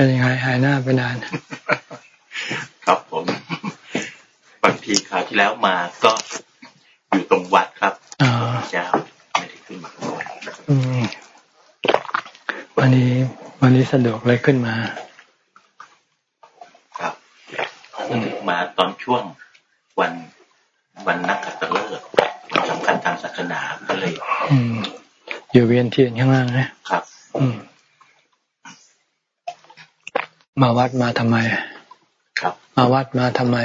เป็นยังไงหายหน้าไปนาน ครับผมบางทีคราวที่แล้วมาก็อยู่ตรงวัดครับเจ้าไม่ได้ขึ้นมาอืมวันนี้ วันนี้สะดวกเลยขึ้นมา ครับมาตอนช่วงวันวันนักขัตฤกษ์วันสำคัญทางศาสนาก็เลยอืมอยู่เวียนเทียนข้างล่างนะครับ อืม มาวัดมาทำไม ครับ มาวัดมาทำไม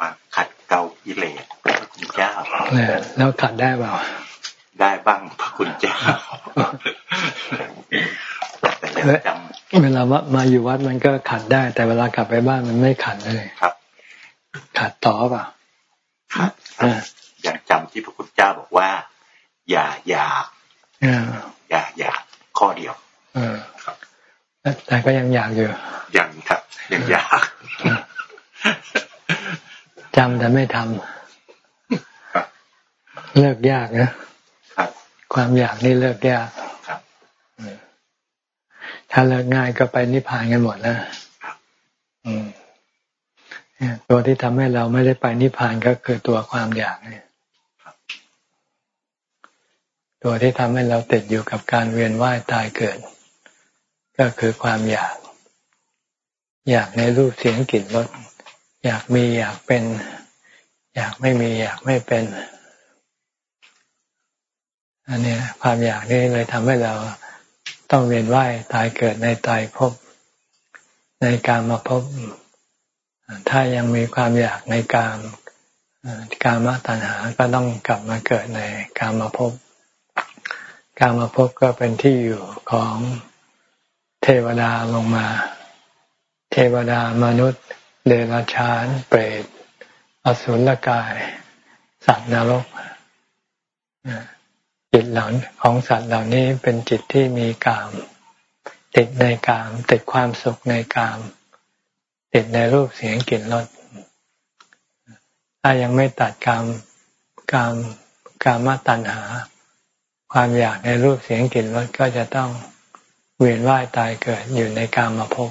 มาขัดเกลากิเลสพระคุณเจ้าแล้วขัดได้เปล่า ได้บ้างพระคุณเจ้าแต่แล้วจำเวลาว่ามาอยู่วัดมันก็ขัดได้ แต่เวลากลับไปบ้านมันไม่ขัดเลย ครับ ขัดต่อเปล่าขัดอย่างจำที่พระคุณเจ้าบอกว่า อย่าอยากอย่าอยากข้อเดียว เออครับแต่ ก็ยังอยากอยู่ยังครับยังอยากจำแต่ไม่ทำเลิกยากนะครับ ความอยากนี่เลิกยากครับถ้าเลิกง่ายก็ไปนิพพานกันหมดแล้วตัวที่ทำให้เราไม่ได้ไปนิพพานก็คือตัวความอยากเนี่ยตัวที่ทำให้เราติดอยู่กับการเวียนว่ายตายเกิด ก็คือความอยาก อยากในรูปเสียงกลิ่นรสอยากมีอยากเป็น อยากไม่มีอยากไม่เป็นอันนี้ความอยากนี่เลยทำให้เราต้องเวียนว่ายตายเกิดในตายภพในการมาพบ ถ้ายังมีความอยากในการการมาตัณหาก็ต้องกลับมาเกิดในการมาพบ การมาพบก็เป็นที่อยู่ของ เทวดาลงมา เทวดามนุษย์ เดรัจฉาน เปรต อสุรกาย สัตว์นรกจิตเหล่าของสัตว์เหล่านี้เป็นจิตที่มีกาม ติดในกาม ติดความสุขในกาม ติดในรูปเสียงกลิ่นรสถ้ายังไม่ตัดกามกามกามตัณหา ความอยากในรูปเสียงกลิ่นรสก็จะต้อง เวียนว่ายตายเกิดอยู่ในกามาภพ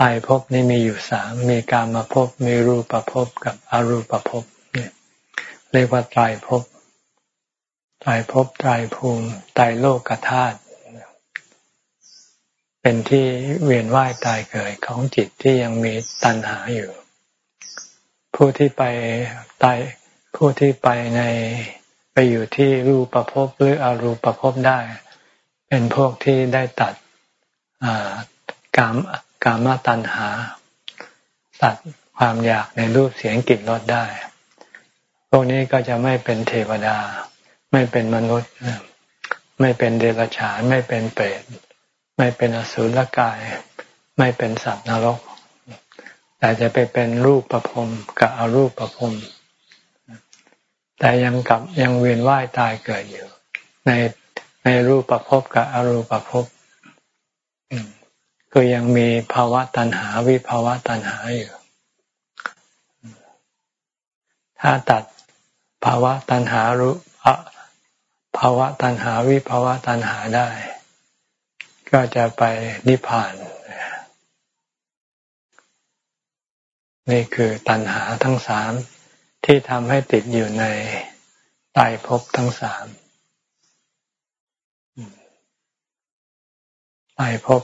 ตายภพนี่มีอยู่สามมีกามาภพมีรูปภพกับอรูปภพเนี่ยเรียกว่าตายภพตายภพตายภูมิตายโลกธาตุเป็นที่เวียนว่ายตายเกิดของจิตที่ยังมีตัณหาอยู่ ผู้ที่ไปตายผู้ที่ไปใน ไปอยู่ที่รูปประพหรืออรูปประพได้ เป็นพวกที่ได้ตัดกามกามตัณหา ตัดความอยากในรูปเสียงกลิ่นรสได้ พวกนี้ก็จะไม่เป็นเทวดา ไม่เป็นมนุษย์ ไม่เป็นเดรัจฉานไม่เป็นเปรตไม่เป็นอสุรกาย ไม่เป็นสัตว์นรก แต่จะไปเป็นรูปประพรมกับอรูปประพรม แต่ยังกับยังเวียนว่ายตายเกิดอยู่ ในในรูปประพบกับอรูปประพบก็ยังมีภาวะตัณหาวิภาวะตัณหาอยู่ ถ้าตัดภาวะตัณหารู้ภาวะตัณหาวิภาวะตัณหาได้ ก็จะไปนิพพานนี่คือตัณหาทั้งสาม ที่ทำให้ติดอยู่ในตายภพทั้งสามตายภพ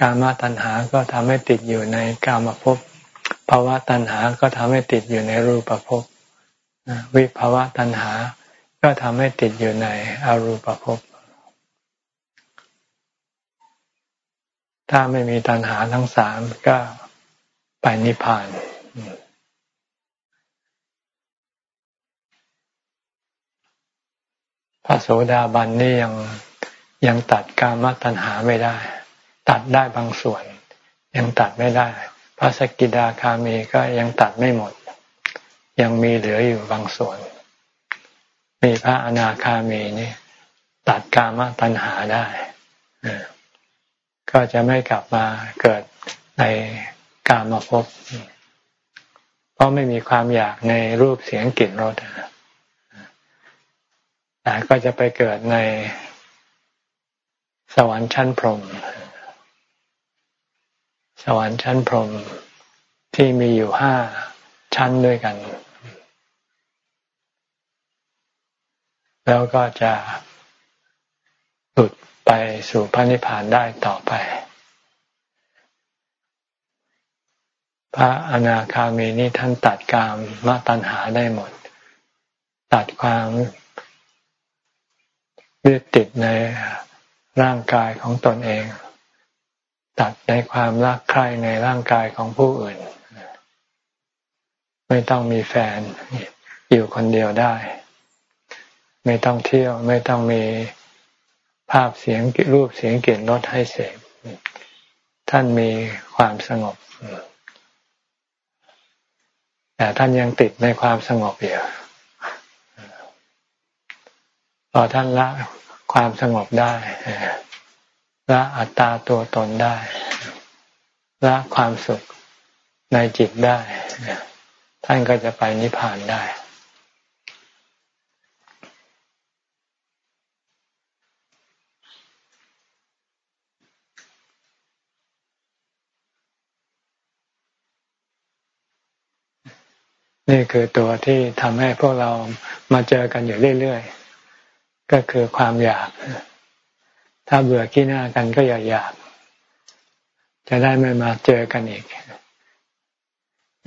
กามาตัณหาก็ทำให้ติดอยู่ในกามภพภาวะตัณหาก็ทำให้ติดอยู่ในรูปภพวิภาวะตัณหา ก็ทำให้ติดอยู่ในอรูปภพถ้าไม่มีตัณหาทั้งสามก็ไปนิพพาน พระโสดาบันนี่ยังยังตัดกามตัณหาไม่ได้ ตัดได้บางส่วน ยังตัดไม่ได้ พระสกิดาคามีก็ยังตัดไม่หมด ยังมีเหลืออยู่บางส่วน มีพระอนาคามีนี่ตัดกามตัณหาได้ก็จะไม่กลับมาเกิดในกามภพเพราะไม่มีความอยากในรูปเสียงกลิ่นรส แต่ก็จะไปเกิดในสวรรค์ชั้นพรหมสวรรค์ชั้นพรหมที่มีอยู่ห้าชั้นด้วยกัน แล้วก็จะหลุดไปสู่พระนิพพานได้ต่อไป พระอนาคามีนี่ท่านตัดกามมาตัณหาได้หมด ตัดความ ยึดติดในร่างกายของตนเอง ตัดในความรักใคร่ในร่างกายของผู้อื่น ไม่ต้องมีแฟนอยู่คนเดียวได้ ไม่ต้องเที่ยวไม่ต้องมีภาพเสียงรูปเสียงกลิ่นรสให้เสพท่านมีความสงบแต่ท่านยังติดในความสงบอยู่ พอท่านละความสงบได้ละอัตตาตัวตนได้ละความสุขในจิตได้ ท่านก็จะไปนิพพานได้ นี่คือตัวที่ทำให้พวกเรามาเจอกันอยู่เรื่อยๆ ก็คือความอยาก ถ้าเบื่อขี้หน้ากันก็อย่าอยาก จะได้ไม่มาเจอกันอีก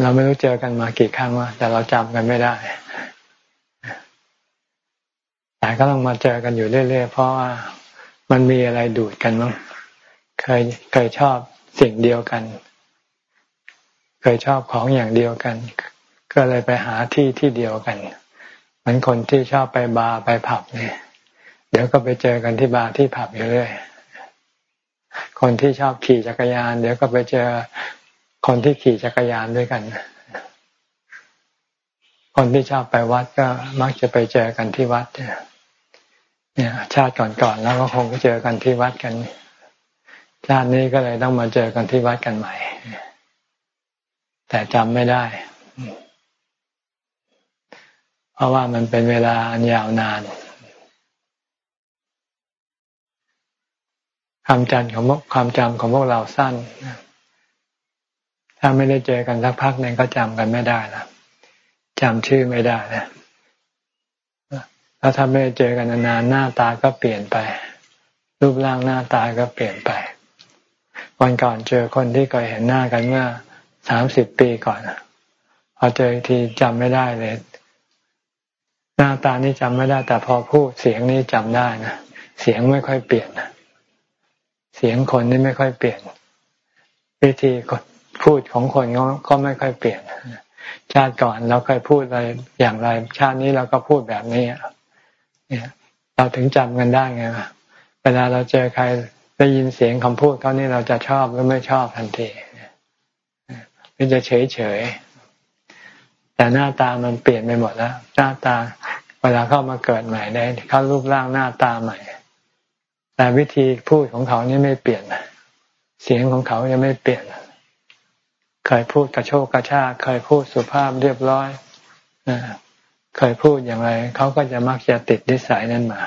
เราไม่รู้เจอกันมากี่ครั้งว่าแต่เราจำกันไม่ได้ แต่ก็ต้องมาเจอกันอยู่เรื่อยๆ เพราะว่ามันมีอะไรดูดกันมั้ง เคยเคยชอบสิ่งเดียวกัน เคยชอบของอย่างเดียวกัน ก็เลยไปหาที่ที่เดียวกัน เหมือนคนที่ชอบไปบาร์ไปผับเนี่ย ดี๋ยวก็ไปเจอกันที่บาร์ที่ผับอยู่เรื่อยคนที่ชอบขี่จักรยาน เดี๋ยวก็ไปเจอคนที่ขี่จักรยานด้วยกัน คนที่ชอบไปวัดก็มักจะไปเจอกันที่วัดเนี่ย ชาติก่อนๆแล้วก็คงเจอกันที่วัดกัน ชาตินี้ก็เลยต้องมาเจอกันที่วัดกันใหม่ แต่จำไม่ได้ เพราะว่ามันเป็นเวลาอันยาวนาน ความจำของความจำของพวกเราสั้น ถ้าไม่ได้เจอกันสักพักหนึ่งก็จำกันไม่ได้ละจำชื่อไม่ได้นะแล้วถ้าไม่ได้เจอกันนานหน้าตาก็เปลี่ยนไป รูปร่างหน้าตาก็เปลี่ยนไป วันก่อนเจอคนที่เคยเห็นหน้ากันเมื่อสามสิบปีก่อนพอเจอทีจำไม่ได้เลย หน้าตานี่จำไม่ได้ แต่พอพูดเสียงนี่จำได้นะเสียงไม่ค่อยเปลี่ยนนะ เสียงคนนี่ไม่ค่อยเปลี่ยน วิธีพูดของคนก็ไม่ค่อยเปลี่ยน ชาติก่อนเราเคยพูดอะไรอย่างไร ชาตินี้เราก็พูดแบบนี้เนี่ยเราถึงจำกันได้ไงเวลาเราเจอใครได้ยินเสียงคำพูดเขานี่เราจะชอบหรือไม่ชอบทันทีหรือจะเฉยเฉยแต่หน้าตามันเปลี่ยนไปหมดแล้ว หน้าตาเวลาเข้ามาเกิดใหม่ได้เขารูปร่างหน้าตาใหม่ แต่วิธีพูดของเขานี่ไม่เปลี่ยน เสียงของเขายังไม่เปลี่ยน เคยพูดกระโชกกระชากเคยพูดสุภาพเรียบร้อยเคยพูดอย่างไรเขาก็จะมักจะติดนิสัยนั้นมา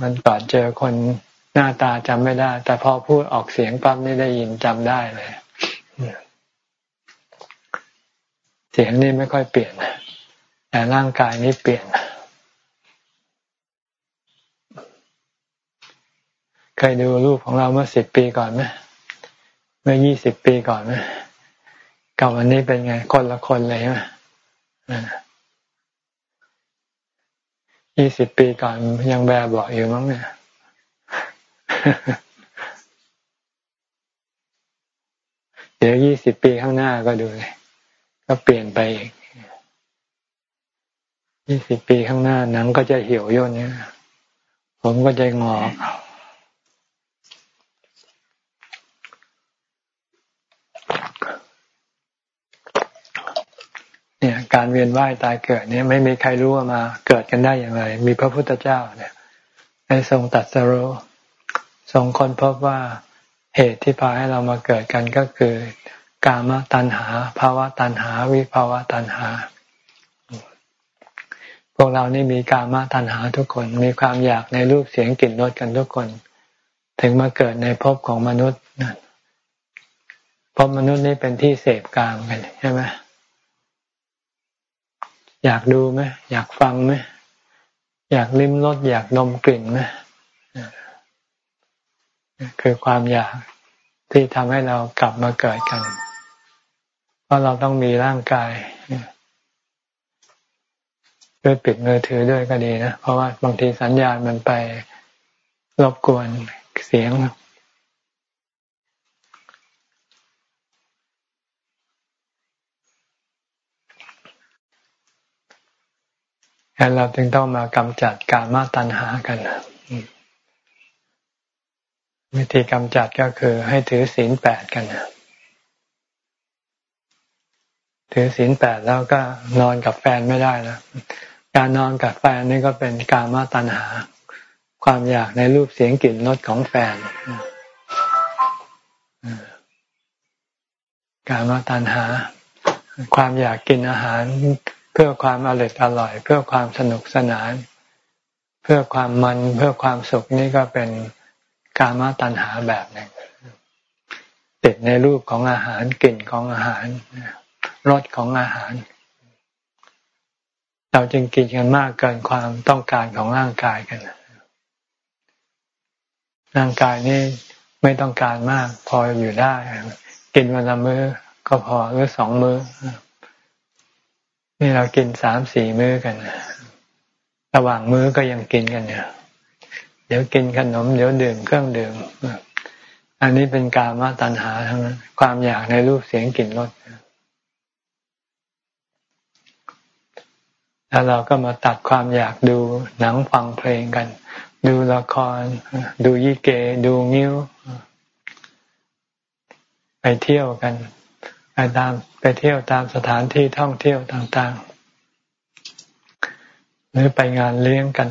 มันก่อนเจอคนหน้าตาจำไม่ได้ แต่พอพูดออกเสียงปั๊บนี่ได้ยินจำได้เลย เสียงนี่ไม่ค่อยเปลี่ยน แต่ร่างกายนี่เปลี่ยนเค ยดูรูปของเราเมื่อสิบปีก่อนไหมเมื่อยี่สิบปีก่อนไหมกับวันนี้เป็นไง คนละคนเลยไหมยี่สิบปีก่อนยังแบบบอกอยู่มั้งเนี่ยเดี๋ยวยี่สิบปีข้างหน้าก็ดูเลยก็เปลี่ยนไปอีกยี่สิบปีข้างหน้าหนังก็จะเหี่ยวย่นเนี่ยผมก็จะงอ เนี่ยการเวียนว่ายตายเกิดเนี่ยไม่มีใครรู้ว่ามาเกิดกันได้อย่างไร มีพระพุทธเจ้าเนี่ยได้ทรงตัดสรู้ทรงค้นพบว่าเหตุที่พาให้เรามาเกิดกันก็คือกามตัณหาภาวะตัณหา วิภาวะตัณหา พวกเรานี่มีกามตัณหาทุกคนมีความอยากในรูปเสียงกลิ่นรสกันทุกคน ถึงมาเกิดในภพของมนุษย์ภพมนุษย์นี่เป็นที่เสพกามกันใช่ไหม อยากดูไหมอยากฟังไหมอยากลิ้มรสอยากดมกลิ่นไหมคือความอยากที่ทำให้เรากลับมาเกิดกัน เพราะเราต้องมีร่างกายด้วยปิดมือถือด้วยก็ดีนะ เพราะว่าบางทีสัญญาณมันไปรบกวนเสียง ฉะนั้นเราจึงต้องมากำจัดกามาตัณหากันวิธีกำจัดก็คือให้ถือศีลแปดกันถือศีลแปดแล้วก็นอนกับแฟนไม่ได้แล้วการนอนกับแฟนนี่ก็เป็นกามาตัณหา ความอยากในรูปเสียงกลิ่นรสของแฟนกามาตัณหา ความอยากกินอาหาร เพื่อความอร่อยอร่อย เพื่อความสนุกสนาน เพื่อความมันเพื่อความสุขนี่ก็เป็นกามาตัณหาแบบหนึ่งติดในรูปของอาหารกลิ่นของอาหารรสของอาหาร เราจึงกินกันมากเกินความต้องการของร่างกายกันร่างกายนี่ไม่ต้องการมาก พออยู่ได้ กินวันละมื้อก็พอหรือสองมื้อ นี่เรากินสามสี่มื้อกันระหว่างมื้อก็ยังกินกันเนี่ยเดี๋ยวกินขนม เดี๋ยวดื่มเครื่องดื่มอันนี้เป็นกามาตัณหาทั้งนั้นความอยากในรูปเสียงกลิ่นรสแล้วเราก็มาตัดความอยากดูหนังฟังเพลงกัน ดูละคร ดูยี่เก ดูงิ้ว ไปเที่ยวกัน ไปตามไปเที่ยวตามสถานที่ท่องเที่ยวต่างๆ หรือไปงานเลี้ยงกัน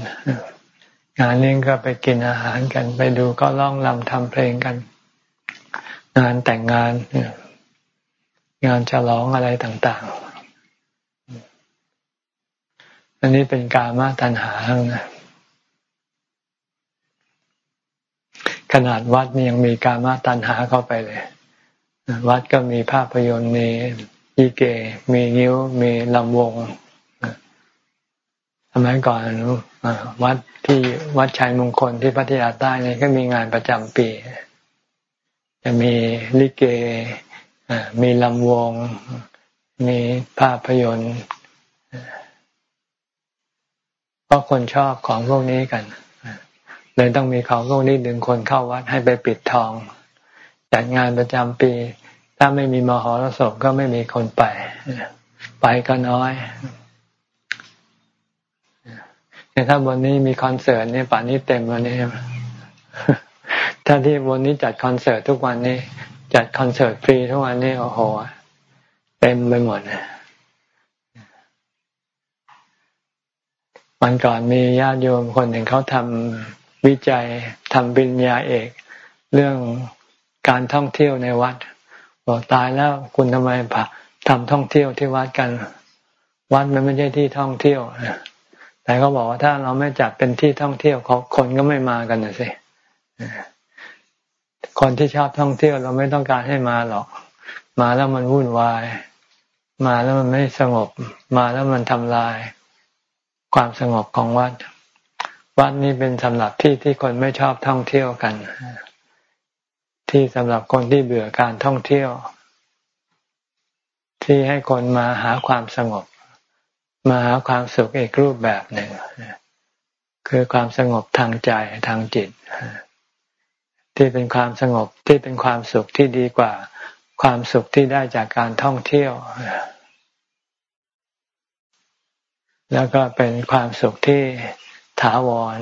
งานเลี้ยงก็ไปกินอาหารกัน ไปดูก็ร้องรำทำเพลงกัน งานแต่งงาน งานฉลองอะไรต่างๆ อันนี้เป็นกามาตัณหาทั้งนั้นขนาดวัดนี่ยังมีกามาตัณหาเข้าไปเลย วัดก็มีภาพยนตร์มียีเก มีนิ้ว มีลำวงสมัยก่อนวัดที่วัดชัยมงคลที่พัทยาใต้นี่ก็มีงานประจำปี จะมีลิเกมีลำวง มีภาพยนตร์เพราะคนชอบของพวกนี้กันเลยต้องมีของพวกนี้ดึงคนเข้าวัดให้ไปปิดทอง จัดงานประจำปี ถ้าไม่มีมหรสพก็ไม่มีคนไป ไปก็น้อยแต่ถ้าวันนี้มีคอนเสิร์ตเนี่ยป่านนี้เต็มวันนี้ถ้าที่วันนี้จัดคอนเสิร์ตทุกวันนี้ จัดคอนเสิร์ตฟรีทุกวันนี้โอ้โหเต็มไปหมดวันก่อนมีญาติโยมคนหนึ่งเขาทำวิจัยทำปริญญาเอก เรื่อง การท่องเที่ยวในวัด บอกตายแล้วคุณทำไมผ่าทำท่องเที่ยวที่วัดกัน วัดมันไม่ใช่ที่ท่องเที่ยวแต่เขาบอกว่าถ้าเราไม่จัดเป็นที่ท่องเที่ยวเขาคนก็ไม่มากันนะสิคนที่ชอบท่องเที่ยวเราไม่ต้องการให้มาหรอก มาแล้วมันวุ่นวาย มาแล้วมันไม่สงบ มาแล้วมันทำลาย ความสงบของวัด วัดนี้เป็นสำหรับที่ที่คนไม่ชอบท่องเที่ยวกัน ที่สำหรับคนที่เบื่อการท่องเที่ยว ที่ให้คนมาหาความสงบ มาหาความสุขอีกรูปแบบหนึ่งคือความสงบทางใจทางจิต ที่เป็นความสงบที่เป็นความสุขที่ดีกว่า ความสุขที่ได้จากการท่องเที่ยว แล้วก็เป็นความสุขที่ถาวร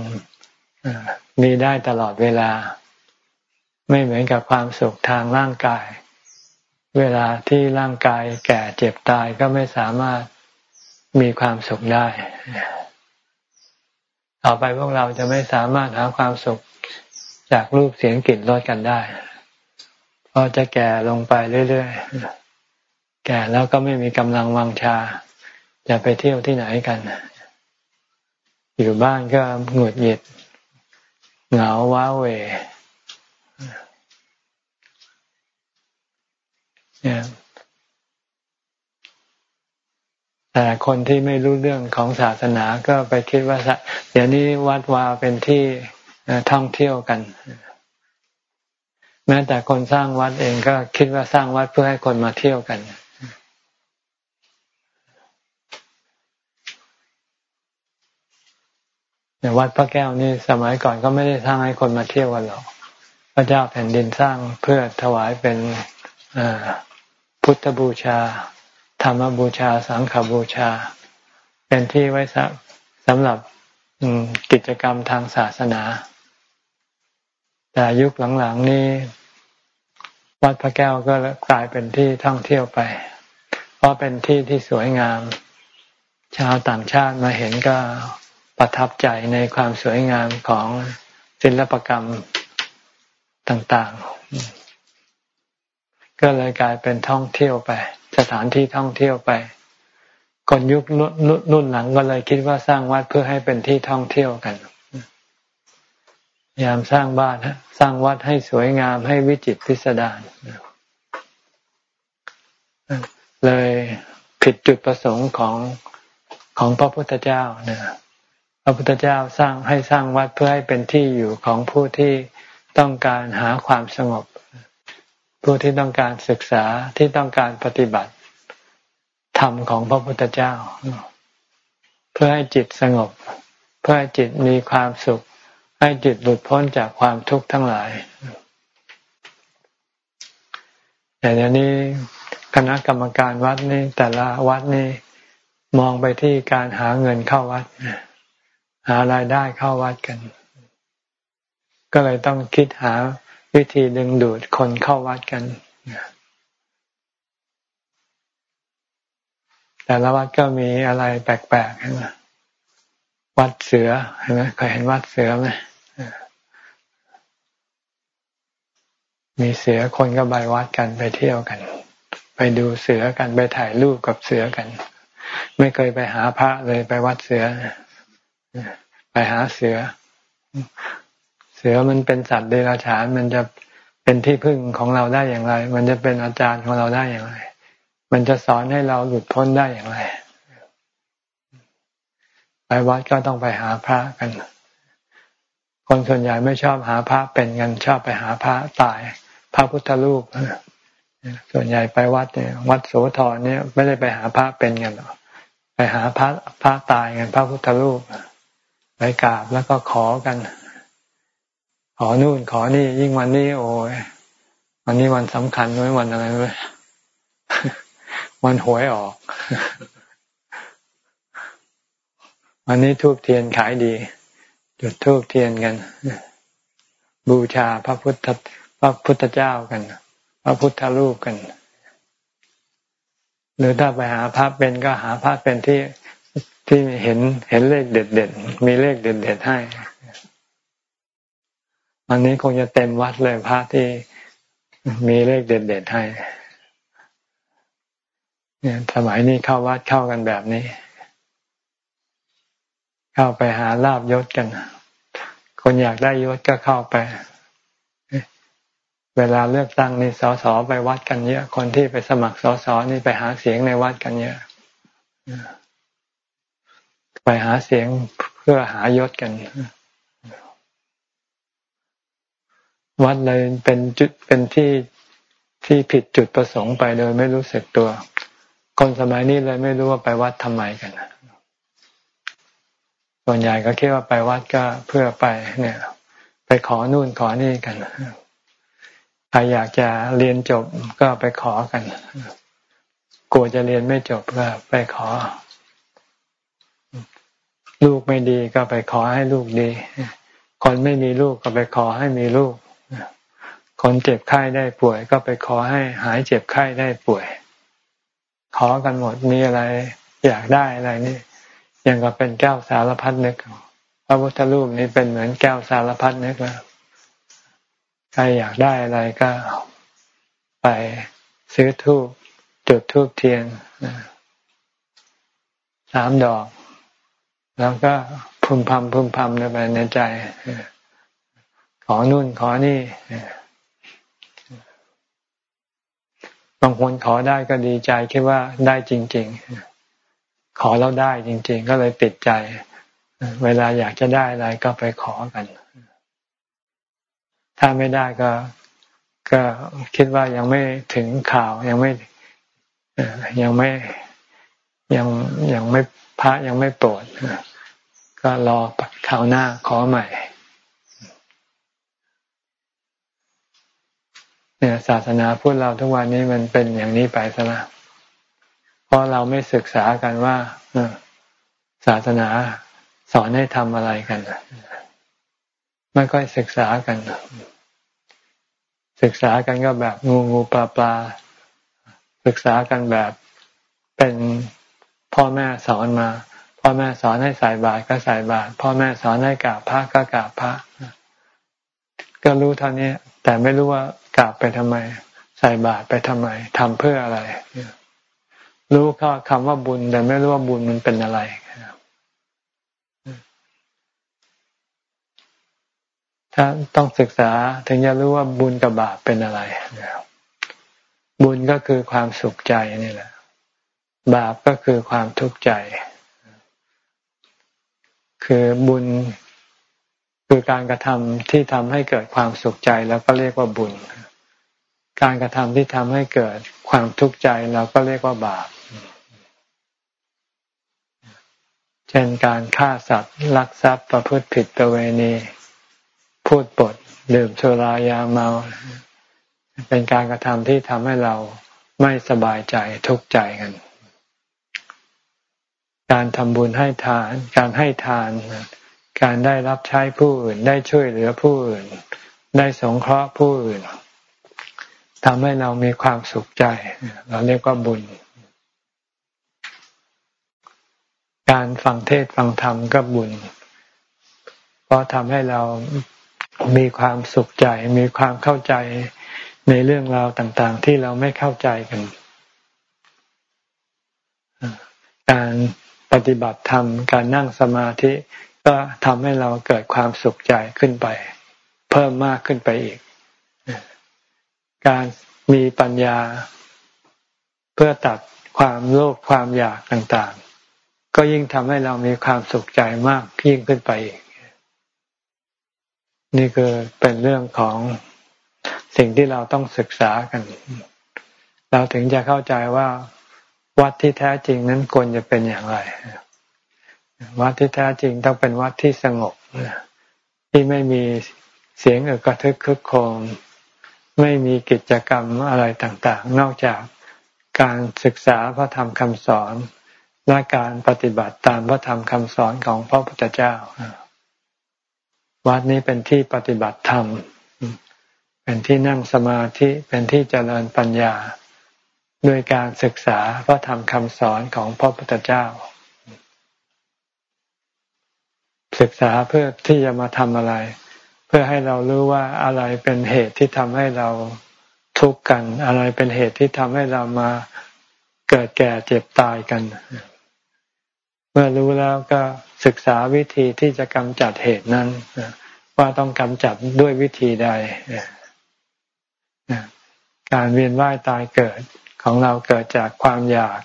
มีได้ตลอดเวลา ไม่เหมือนกับความสุขทางร่างกาย เวลาที่ร่างกายแก่เจ็บตายก็ไม่สามารถมีความสุขได้ต่อไปพวกเราจะไม่สามารถหาความสุขจากรูปเสียงกลิ่นรสกันได้ เพราะจะแก่ลงไปเรื่อยๆ แก่แล้วก็ไม่มีกำลังวังชา จะไปเที่ยวที่ไหนกัน อยู่บ้านก็หงุดหงิดเหงาว้าเวเนี่ย แต่คนที่ไม่รู้เรื่องของศาสนาก็ไปคิดว่าเดี๋ยวนี้วัดวาเป็นที่ท่องเที่ยวกัน แม้แต่คนสร้างวัดเองก็คิดว่าสร้างวัดเพื่อให้คนมาเที่ยวกันเนี่ยวัดพระแก้วนี่สมัยก่อนก็ไม่ได้สร้างให้คนมาเที่ยวกันหรอก พระเจ้าแผ่นดินสร้างเพื่อถวายเป็น พุทธบูชา ธรรมบูชา สังฆบูชา เป็นที่ไว้สำหรับกิจกรรมทางศาสนา แต่ยุคหลังๆนี้ วัดพระแก้วก็กลายเป็นที่ท่องเที่ยวไป เพราะเป็นที่ที่สวยงาม ชาวต่างชาติมาเห็นก็ประทับใจในความสวยงามของศิลปกรรมต่างๆ ก็เลยกลายเป็นท่องเที่ยวไป สถานที่ท่องเที่ยวไปคนยุครุ่นหลังก็เลยคิดว่าสร้างวัดเพื่อให้เป็นที่ท่องเที่ยวกันพยายามสร้างบ้านสร้างวัดให้สวยงามให้วิจิตรพิสดารเลยผิดจุดประสงค์ของของพระพุทธเจ้าเนี่ยพระพุทธเจ้าสร้างให้สร้างวัดเพื่อให้เป็นที่อยู่ของผู้ที่ต้องการหาความสงบ ผู้ที่ต้องการศึกษาที่ต้องการปฏิบัติธรรมของพระพุทธเจ้า เพื่อให้จิตสงบ เพื่อให้จิตมีความสุข ให้จิตหลุดพ้นจากความทุกข์ทั้งหลายแต่เดี๋ยวนี้คณะกรรมการวัดนี่แต่ละวัดนี่มองไปที่การหาเงินเข้าวัด หารายได้เข้าวัดกัน ก็เลยต้องคิดหา วิธีดึงดูดคนเข้าวัดกัน แต่ละวัดก็มีอะไรแปลกๆใช่ไหมวัดเสือเห็นไหมเคยเห็นวัดเสือไหมมีเสือคนก็ไปวัดกันไปเที่ยวกัน ไปดูเสือกันไปถ่ายรูปกับเสือกัน ไม่เคยไปหาพระเลยไปวัดเสือ ไปหาเสือ เสือมันเป็นสัตว์เดรัจฉานมันจะเป็นที่พึ่งของเราได้อย่างไร มันจะเป็นอาจารย์ของเราได้อย่างไร มันจะสอนให้เราหลุดพ้นได้อย่างไร ไปวัดก็ต้องไปหาพระกัน คนส่วนใหญ่ไม่ชอบหาพระเป็นกันชอบไปหาพระตาย พระพุทธรูปส่วนใหญ่ไปวัดเนี่ย วัดโสธรเนี่ยไม่ได้ไปหาพระเป็นกันหรอกไปหาพระพระตายกันพระพุทธรูปไปกราบแล้วก็ขอกัน อนู่นขอนี่ ยิ่งวันนี้ โอ้ยวันนี้วันสำคัญด้วยวันอะไรด้วยวันหวยออก วันนี้ทูบเทียนขายดี จุดทูบเทียนกัน บูชาพระพุทธพระพุทธเจ้ากัน พระพุทธรูปกัน หรือถ้าไปหาพระเป็นก็หาพระเป็นที่ที่เห็นเห็นเลขเด็ดเด็ดมีเลขเด็ดเด็ดให้ อันนี้คงจะเต็มวัดเลยพระที่มีเลขเด็ดเด็ดให้เนี่ยสมัยนี้เข้าวัดเข้ากันแบบนี้ เข้าไปหาลาบยศกัน คนอยากได้ยศก็เข้าไป เวลาเลือกตั้งนี่สสไปวัดกันเยอะคนที่ไปสมัครสสนี่ไปหาเสียงในวัดกันเยอะไปหาเสียงเพื่อหายศกัน วัดเลยเป็นจุดเป็นที่ที่ผิดจุดประสงค์ไปโดยไม่รู้สึกตัว คนสมัยนี้เลยไม่รู้ว่าไปวัดทำไมกันส่วนใหญ่ก็คิดว่าไปวัดก็เพื่อไปเนี่ย ไปขอนู่นขอนี่กันใครอยากจะเรียนจบก็ไปขอกันกลัวจะเรียนไม่จบก็ไปขอ ลูกไม่ดีก็ไปขอให้ลูกดี คนไม่มีลูกก็ไปขอให้มีลูก คนเจ็บไข้ได้ป่วย ก็ไปขอให้หายเจ็บไข้ได้ป่วย ขอกันหมดมีอะไรอยากได้อะไรนี่ยังก็เป็นแก้วสารพัดนึกพระพุทธรูปนี้เป็นเหมือนแก้วสารพัดนึกแล้วใครอยากได้อะไรก็ไปซื้อทูบจุดทูบเทียนสามดอก แล้วก็พูพึมพำพึมพำไปในใจ ขอนู่นขอนี่ บางคนขอได้ก็ดีใจคิดว่าได้จริง ๆ ขอแล้วได้จริง ๆ ก็เลยติดใจ เวลาอยากจะได้อะไรก็ไปขอกัน ถ้าไม่ได้ก็ ก็คิดว่ายังไม่ถึงข่าวยังไม่ยังไม่ยังยังไม่พระยังไม่โปรดก็รอข่าวหน้าขอใหม่ เนี่ย ศาสนาพุทธเราทุกวันนี้มันเป็นอย่างนี้ไปซะล้วเพราะเราไม่ศึกษากันว่าศาสนาสอนให้ทำอะไรกันไม่ค่อยศึกษากัน ศึกษากันก็แบบงูงูปลาปลาศึกษากันแบบเป็นพ่อแม่สอนมา พ่อแม่สอนให้ใส่บาตรก็ใส่บาตรพ่อแม่สอนให้กราบพระก็กราบพระก็รู้เท่านี้แต่ไม่รู้ว่า กราบไปทำไม ใส่บาตรไปทำไมทำเพื่ออะไร รู้แค่คำว่าบุญแต่ไม่รู้ว่าบุญมันเป็นอะไรถ้าต้องศึกษาถึงจะรู้ว่าบุญกับบาปเป็นอะไรบุญก็คือความสุขใจนี่แหละ บาปก็คือความทุกข์ใจ คือบุญ คือการกระทำที่ทำให้เกิดความสุขใจแล้วก็เรียกว่าบุญ การกระทำที่ทำให้เกิดความทุกข์ใจเราก็เรียกว่าบาป เช่นการฆ่าสัตว์ลักทรัพย์ประพฤติผิดประเวณี พูดปดดื่มสุรายาเมา เป็นการกระทำที่ทำให้เราไม่สบายใจทุกข์ใจกัน การทำบุญให้ทาน การให้ทาน การได้รับใช้ผู้อื่น ได้ช่วยเหลือผู้อื่น ได้สงเคราะห์ผู้อื่นทำให้เรามีความสุขใจ เราเรียกว่าบุญ การฟังเทศฟังธรรมก็บุญ เพราะทำให้เรามีความสุขใจ มีความเข้าใจในเรื่องราวต่างๆ ที่เราไม่เข้าใจกัน การปฏิบัติธรรม การนั่งสมาธิ ก็ทำให้เราเกิดความสุขใจขึ้นไป เพิ่มมากขึ้นไปอีก การมีปัญญา เพื่อตัดความโลภความอยากต่างๆ ก็ยิ่งทำให้เรามีความสุขใจมากยิ่งขึ้นไปอีก นี่คือเป็นเรื่องของสิ่งที่เราต้องศึกษากัน เราถึงจะเข้าใจว่าวัดที่แท้จริงนั้นควรจะเป็นอย่างไร วัดที่แท้จริงต้องเป็นวัดที่สงบที่ไม่มีเสียงอึกระทึกคึกโครมไม่มีกิจกรรมอะไรต่างๆ นอกจากการศึกษาพระธรรมคำสอน และการปฏิบัติตามพระธรรมคำสอนของพระพุทธเจ้า วัดนี้เป็นที่ปฏิบัติธรรม เป็นที่นั่งสมาธิเป็นที่เจริญปัญญา ด้วยการศึกษาพระธรรมคำสอนของพระพุทธเจ้า ศึกษาเพื่อที่จะมาทำอะไร เพื่อให้เรารู้ว่าอะไรเป็นเหตุที่ทำให้เราทุกข์กัน อะไรเป็นเหตุที่ทำให้เรามาเกิดแก่เจ็บตายกัน เมื่อรู้แล้วก็ศึกษาวิธีที่จะกำจัดเหตุนั้นว่าต้องกำจัดด้วยวิธีใดการเวียนว่ายตายเกิดของเราเกิดจากความอยาก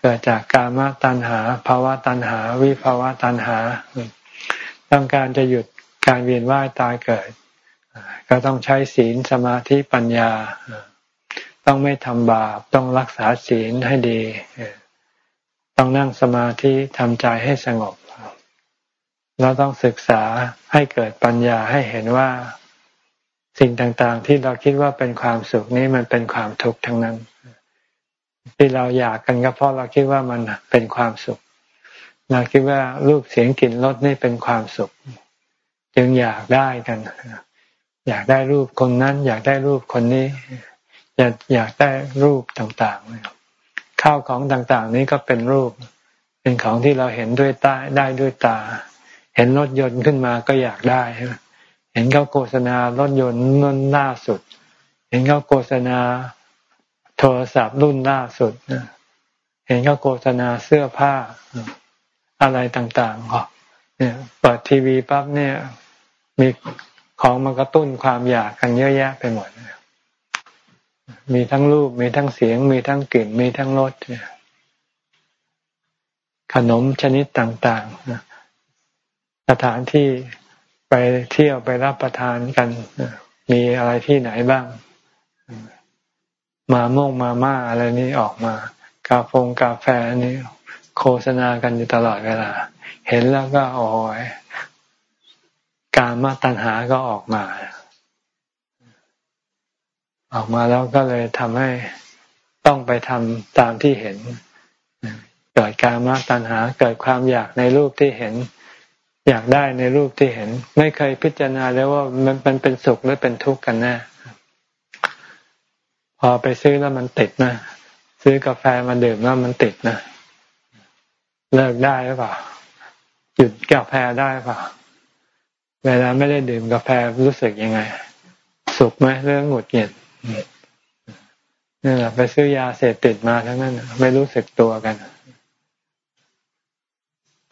เกิดจากกามตัณหาภาวะตัณหา วิภาวะตัณหา ต้องการจะหยุดการเวียนว่ายตายเกิด ก็ต้องใช้ศีลสมาธิปัญญา ต้องไม่ทำบาป ต้องรักษาศีลให้ดี ต้องนั่งสมาธิทำใจให้สงบ เราต้องศึกษาให้เกิดปัญญาให้เห็นว่าสิ่งต่างๆ ที่เราคิดว่าเป็นความสุขนี้มันเป็นความทุกข์ทั้งนั้น ที่เราอยากกันก็เพราะเราคิดว่ามันเป็นความสุข เราคิดว่ารูปเสียงกลิ่นรสนี่เป็นความสุข จึงอยากได้กัน อยากได้รูปคนนั้น อยากได้รูปคนนี้ อยากอยากได้รูปต่างๆข้าวของต่างๆ นี้ก็เป็นรูป เป็นของที่เราเห็นด้วยตาได้ด้วยตา เห็นรถยนต์ขึ้นมาก็อยากได้เห็นเขาโฆษณารถยนต์รุ่นล่าสุด เห็นเขาโฆษณาโทรศัพท์รุ่นล่าสุดเห็นเขาโฆษณาเสื้อผ้า อะไรต่างๆเนี่ยเปิดทีวีปั๊บเนี่ย มีของมากระตุ้นความอยากกันเยอะแยะไปหมดมีทั้งรูป มีทั้งเสียง มีทั้งกลิ่น มีทั้งรสขนมชนิดต่างๆสถานที่ไปเที่ยวไปรับประทานกันมีอะไรที่ไหนบ้าง มาโม่งมาม่าอะไรนี้ออกมา กาฟงกาแฟนี่ โฆษณากันอยู่ตลอดเวลา เห็นแล้วก็โอ้ยการมาตัณหาก็ออกมา ออกมาแล้วก็เลยทำให้ต้องไปทำตามที่เห็น เกิดการมาตัณหา เกิดความอยากในรูปที่เห็น อยากได้ในรูปที่เห็น ไม่เคยพิจารณาเลยว่ามันเป็นเป็นสุขหรือเป็นทุกข์กันแน่พอไปซื้อแล้วมันติดนะ ซื้อกาแฟมาดื่มแล้วมันติดนะ เลิกได้หรือเปล่าหยุดกาแฟได้เปล่าเวลาไม่ได้ดื่มกาแฟรู้สึกยังไง สุขไหมเรื่องหงุดหงิดนี่แหละไปซื้อยาเสพติดมาทั้งนั้นไม่รู้สึกตัวกัน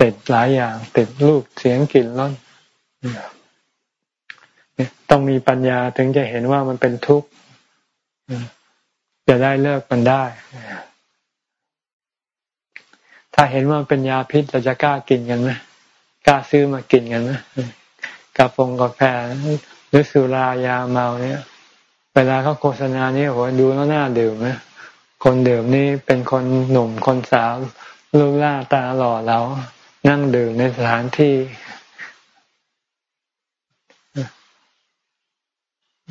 ติดหลายอย่างติดรูปเสียงกลิ่นรสต้องมีปัญญาถึงจะเห็นว่ามันเป็นทุกข์จะได้เลิกมันได้ ถ้าเห็นว่าเป็นยาพิษเราจะกล้ากินกันไหมกล้าซื้อมากินกันไหมกาแฟกาแฟหรือสุรายาเมาเนี่ย เวลาเขาโฆษณานี่โหดูแล้วน่าดื่มนะคนดื่มนี่เป็นคนหนุ่มคนสาวรูปร่างตาหล่อเหลานั่งดื่มในสถานที่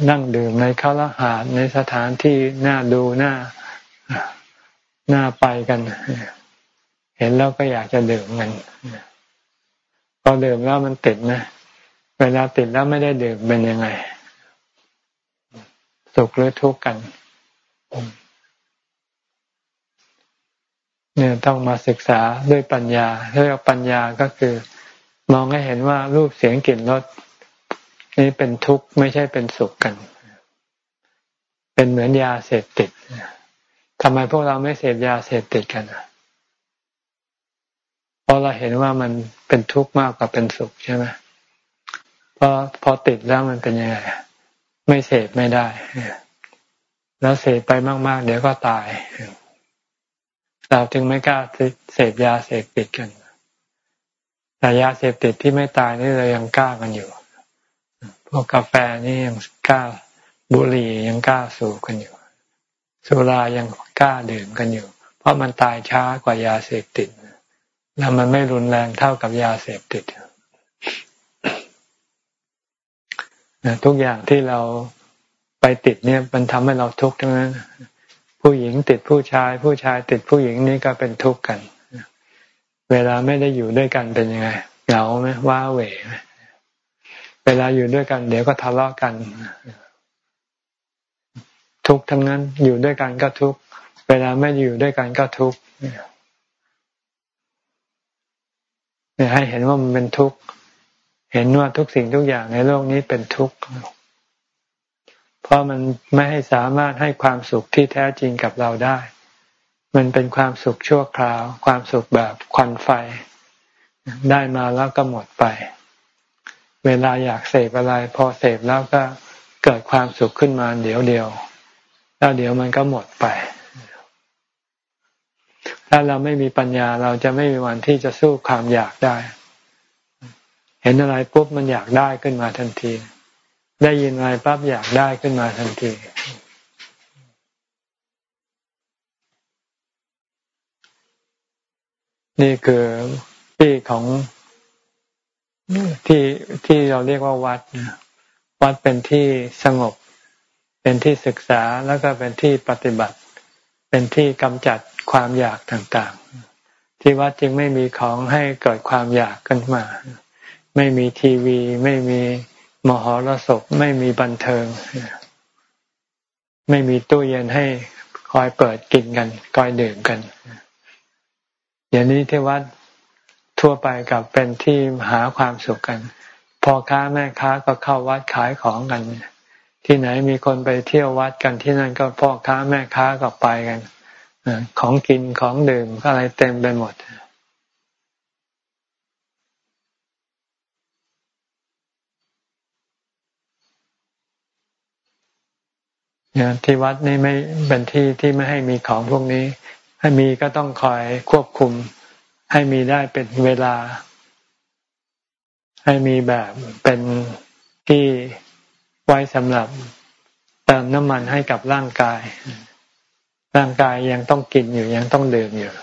นั่งดื่มในข้าวหาดในสถานที่น่าดูน่าน่าไปกัน เห็นแล้วก็อยากจะดื่มกันพอดื่มแล้วมันติดนะ เวลาติดแล้วไม่ได้ดื่มเป็นยังไง สุขหรือทุกข์กันเนี่ยต้องมาศึกษาด้วยปัญญาเรียกปัญญาก็คือ มองให้เห็นว่ารูปเสียงกลิ่นรสนี่เป็นทุกข์ไม่ใช่เป็นสุขกัน เป็นเหมือนยาเสพติดทำไมพวกเราไม่เสพยาเสพติดกัน เพราะเราเห็นว่ามันเป็นทุกข์มากกว่าเป็นสุขใช่ไหมเพอพอติดแล้วมันเป็นยังไง ไม่เสพไม่ได้ แล้วเสพไปมาก ๆ เดี๋ยวก็ตาย เราจึงไม่กล้าเสพยาเสพติดกันแต่ยาเสพติดที่ไม่ตายนี่เรายังกล้ากันอยู่ พวกกาแฟนี่ยังกล้าบุหรี่ยังกล้าสูบกันอยู่ สุรายังกล้าดื่มกันอยู่ เพราะมันตายช้ากว่ายาเสพติด แล้วมันไม่รุนแรงเท่ากับยาเสพติดทุกอย่างที่เราไปติดเนี่ยมันทำให้เราทุกข์ทั้งนั้น ผู้หญิงติดผู้ชาย ผู้ชายติดผู้หญิงนี่ก็เป็นทุกข์กัน เวลาไม่ได้อยู่ด้วยกันเป็นยังไงเหงาไหมว้าเหวไหมเวลาอยู่ด้วยกัน เดี๋ยวก็ทะเลาะกัน ทุกข์ทั้งนั้น อยู่ด้วยกันก็ทุกข์เวลาไม่อยู่ด้วยกันก็ทุกข์ ให้เห็นว่ามันเป็นทุกข์ เห็นว่าทุกสิ่งทุกอย่างในโลกนี้เป็นทุกข์ เพราะมันไม่ให้สามารถให้ความสุขที่แท้จริงกับเราได้ มันเป็นความสุขชั่วคราว ความสุขแบบควันไฟ ได้มาแล้วก็หมดไป เวลาอยากเสพอะไร พอเสพแล้วก็เกิดความสุขขึ้นมาเดี๋ยวเดียว แล้วเดี๋ยวมันก็หมดไป ถ้าเราไม่มีปัญญาเราจะไม่มีวันที่จะสู้ความอยากได้ เห็นอะไรปุ๊บมันอยากได้ขึ้นมาทันที ได้ยินอะไรปั๊บอยากได้ขึ้นมาทันที นี่คือที่ของที่ที่เราเรียกว่าวัดวัดเป็นที่สงบ เป็นที่ศึกษาแล้วก็เป็นที่ปฏิบัติ เป็นที่กำจัดความอยากต่างๆ ที่วัดจึงไม่มีของให้เกิดความอยากขึ้นมา ไม่มีทีวี ไม่มีมหรสพไม่มีบันเทิง ไม่มีตู้เย็นให้คอยเปิดกินกันคอยดื่มกันอย่างนี้ที่วัดทั่วไปกับเป็นที่หาความสุขกัน พอค้าแม่ค้าก็เข้าวัดขายของกัน ที่ไหนมีคนไปเที่ยววัดกันที่นั่นก็พ่อค้าแม่ค้าก็ไปกันของกินของดื่มอะไรเต็มไปหมดที่วัดนี่ไม่เป็นที่ที่ไม่ให้มีของพวกนี้ ให้มีก็ต้องคอยควบคุม ให้มีได้เป็นเวลา ให้มีแบบเป็นที่ ไว้สำหรับเติมน้ำมันให้กับร่างกาย ร่างกายยังต้องกินอยู่ยังต้องดื่มอยู่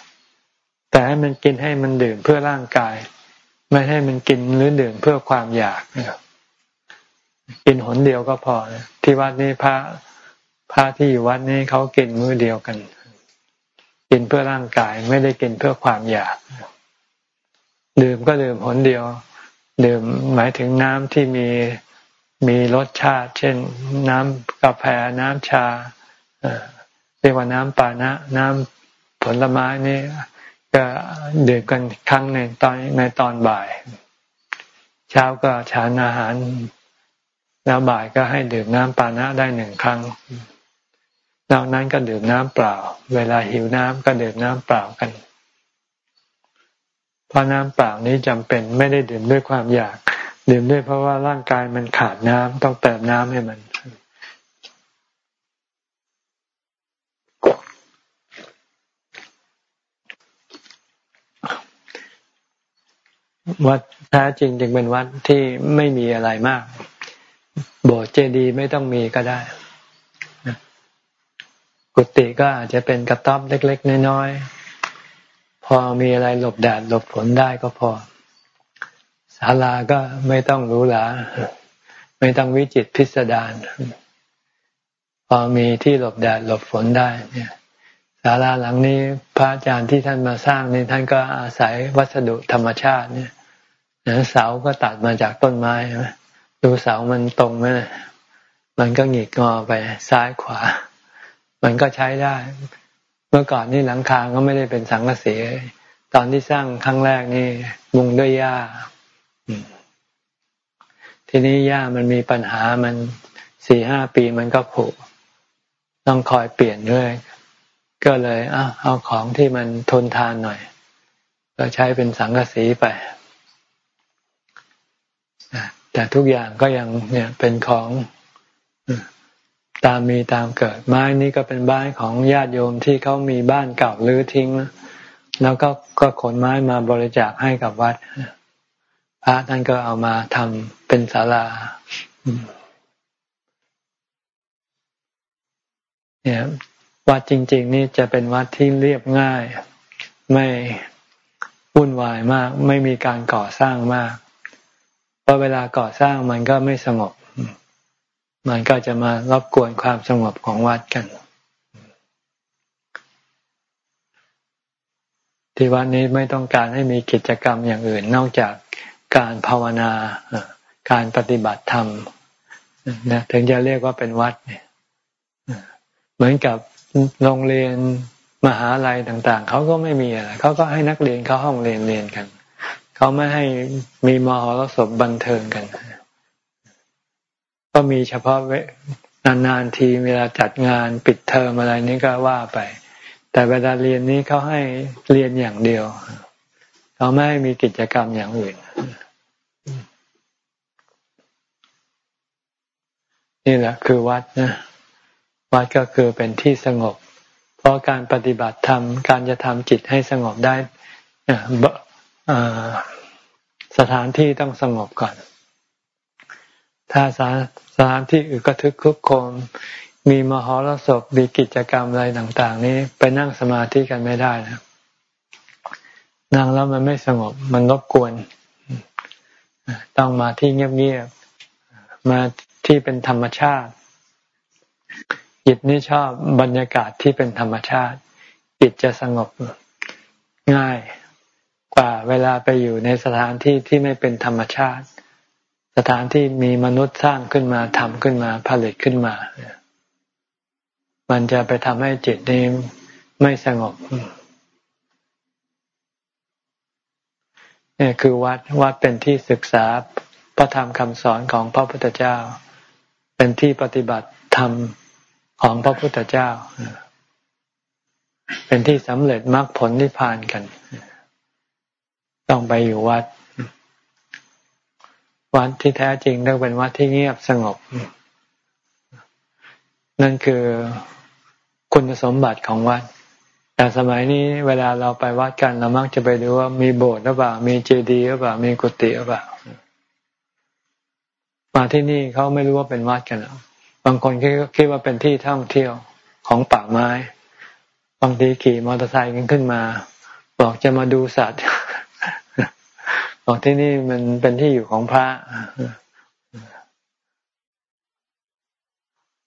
แต่ให้มันกินให้มันดื่มเพื่อร่างกาย ไม่ให้มันกินหรือดื่มเพื่อความอยากกินหนเดียวก็พอที่วัดนี้พระพระที่อยู่วัดนี้เขากินมื้อเดียวกัน กินเพื่อร่างกายไม่ได้กินเพื่อความอยาก ดื่มก็ดื่มหนเดียว ดื่มหมายถึงน้ำที่มี มีรสชาติ เช่น น้ำกาแฟน้ำชาเรียกว่าน้ำปานะน้ำผลไม้นี่ก็ดื่มกันครั้งในตอนในตอนบ่าย เช้าก็ฉานอาหาร แล้วบ่ายก็ให้ดื่มน้ำปานะได้หนึ่งครั้งนอกนั้นก็ดื่มน้ำเปล่า เวลาหิวน้ำก็ดื่มน้ำเปล่ากันเพราะน้ำเปล่านี้จำเป็นไม่ได้ดื่มด้วยความอยาก ดื่มด้วยเพราะว่าร่างกายมันขาดน้ำต้องเติมน้ำให้มันวัดแท้จริงจึงเป็นวัดที่ไม่มีอะไรมาก โบสถ์เจดีย์ไม่ต้องมีก็ได้ กุฏิก็อาจจะเป็นกระต๊อบเล็ก ๆ น้อย ๆ พอมีอะไรหลบแดดหลบฝนได้ก็พอ ศาลาก็ไม่ต้องรู้หลาไม่ต้องวิจิตพิสดารพอมีที่หลบแดดหลบฝนได้ เนี่ยศาลาหลังนี้พระอาจารย์ที่ท่านมาสร้างนี่ท่านก็อาศัยวัสดุธรรมชาติเนี่ยเสาก็ตัดมาจากต้นไม้ดูเสามันตรงไหมมันก็หงิกงอไปซ้ายขวา มันก็ใช้ได้ เมื่อก่อนนี่หลังคาก็ไม่ได้เป็นสังกะสีตอนที่สร้างครั้งแรกนี่มุงด้วยหญ้า ทีนี้หญ้ามันมีปัญหามันสี่ห้าปีมันก็ผุต้องคอยเปลี่ยนด้วย ก็เลยเอาเอาของที่มันทนทานหน่อย ก็ใช้เป็นสังกะสีไปแต่ทุกอย่างก็ยังเนี่ยเป็นของตามมีตามเกิด ไม้นี้ก็เป็นบ้านของญาติโยมที่เขามีบ้านเก่ารื้อทิ้ง แล้วก็ก็ขนไม้มาบริจาคให้กับวัด พระท่านก็เอามาทำ เป็นศาลาเนี่ยวัดจริง ๆ นี่จะเป็นวัดที่เรียบง่าย ไม่วุ่นวายมาก ไม่มีการก่อสร้างมาก เพราะเวลาก่อสร้างมันก็ไม่สงบ มันก็จะมารบกวนความสงบของวัดกัน ที่วัดนี้ไม่ต้องการให้มีกิจกรรมอย่างอื่น นอกจากการภาวนา การปฏิบัติธรรมนะถึงจะเรียกว่าเป็นวัดเนี่ยเหมือนกับโรงเรียนมหาลัยต่างๆเขาก็ไม่มีอะไรเขาก็ให้นักเรียนเข้าห้องเรียนเรียนกันเขาไม่ให้มีมหรสพบันเทิงกัน ก็มีเฉพาะนานๆทีเวลาจัดงานปิดเทอมอะไรนี้ก็ว่าไป แต่เวลาเรียนนี้เขาให้เรียนอย่างเดียวเขาไม่ให้มีกิจกรรมอย่างอื่น นี่แหละคือวัดนะวัดก็คือเป็นที่สงบ เพราะการปฏิบัติธรรมการจะทำจิตให้สงบได้สถานที่ต้องสงบก่อน ถ้าสถานที่อื่นก็ทึกคุกโคมมีมหรสพมีกิจกรรมอะไรต่าง ๆ นี้ไปนั่งสมาธิกันไม่ได้นะนั่งแล้วมันไม่สงบมันรบกวน ต้องมาที่เงียบๆมา ที่เป็นธรรมชาติ จิตนี่ชอบบรรยากาศที่เป็นธรรมชาติ จิตจะสงบง่ายกว่าเวลาไปอยู่ในสถานที่ที่ไม่เป็นธรรมชาติ สถานที่มีมนุษย์สร้างขึ้นมาทำขึ้นมาผลิตขึ้นมา มันจะไปทำให้จิตนี้ไม่สงบนี่คือวัดวัดเป็นที่ศึกษาพระธรรมคำสอนของพระพุทธเจ้า เป็นที่ปฏิบัติธรรมของพระพุทธเจ้า เป็นที่สำเร็จมรรคผลนิพพานกัน ต้องไปอยู่วัด วัดที่แท้จริงต้องเป็นวัดที่เงียบสงบ นั่นคือคุณสมบัติของวัด แต่สมัยนี้เวลาเราไปวัดกันเรามักจะไปดูว่ามีโบสถ์หรือเปล่า มีเจดีย์หรือเปล่า มีกุฏิหรือเปล่า มาที่นี่เขาไม่รู้ว่าเป็นวัดกันบางคนคิดว่าเป็นที่ท่องเที่ยวของป่าไม้ บางทีขี่มอเตอร์ไซค์กันขึ้นมา บอกจะมาดูสัตว์บอกที่นี่มันเป็นที่อยู่ของพระ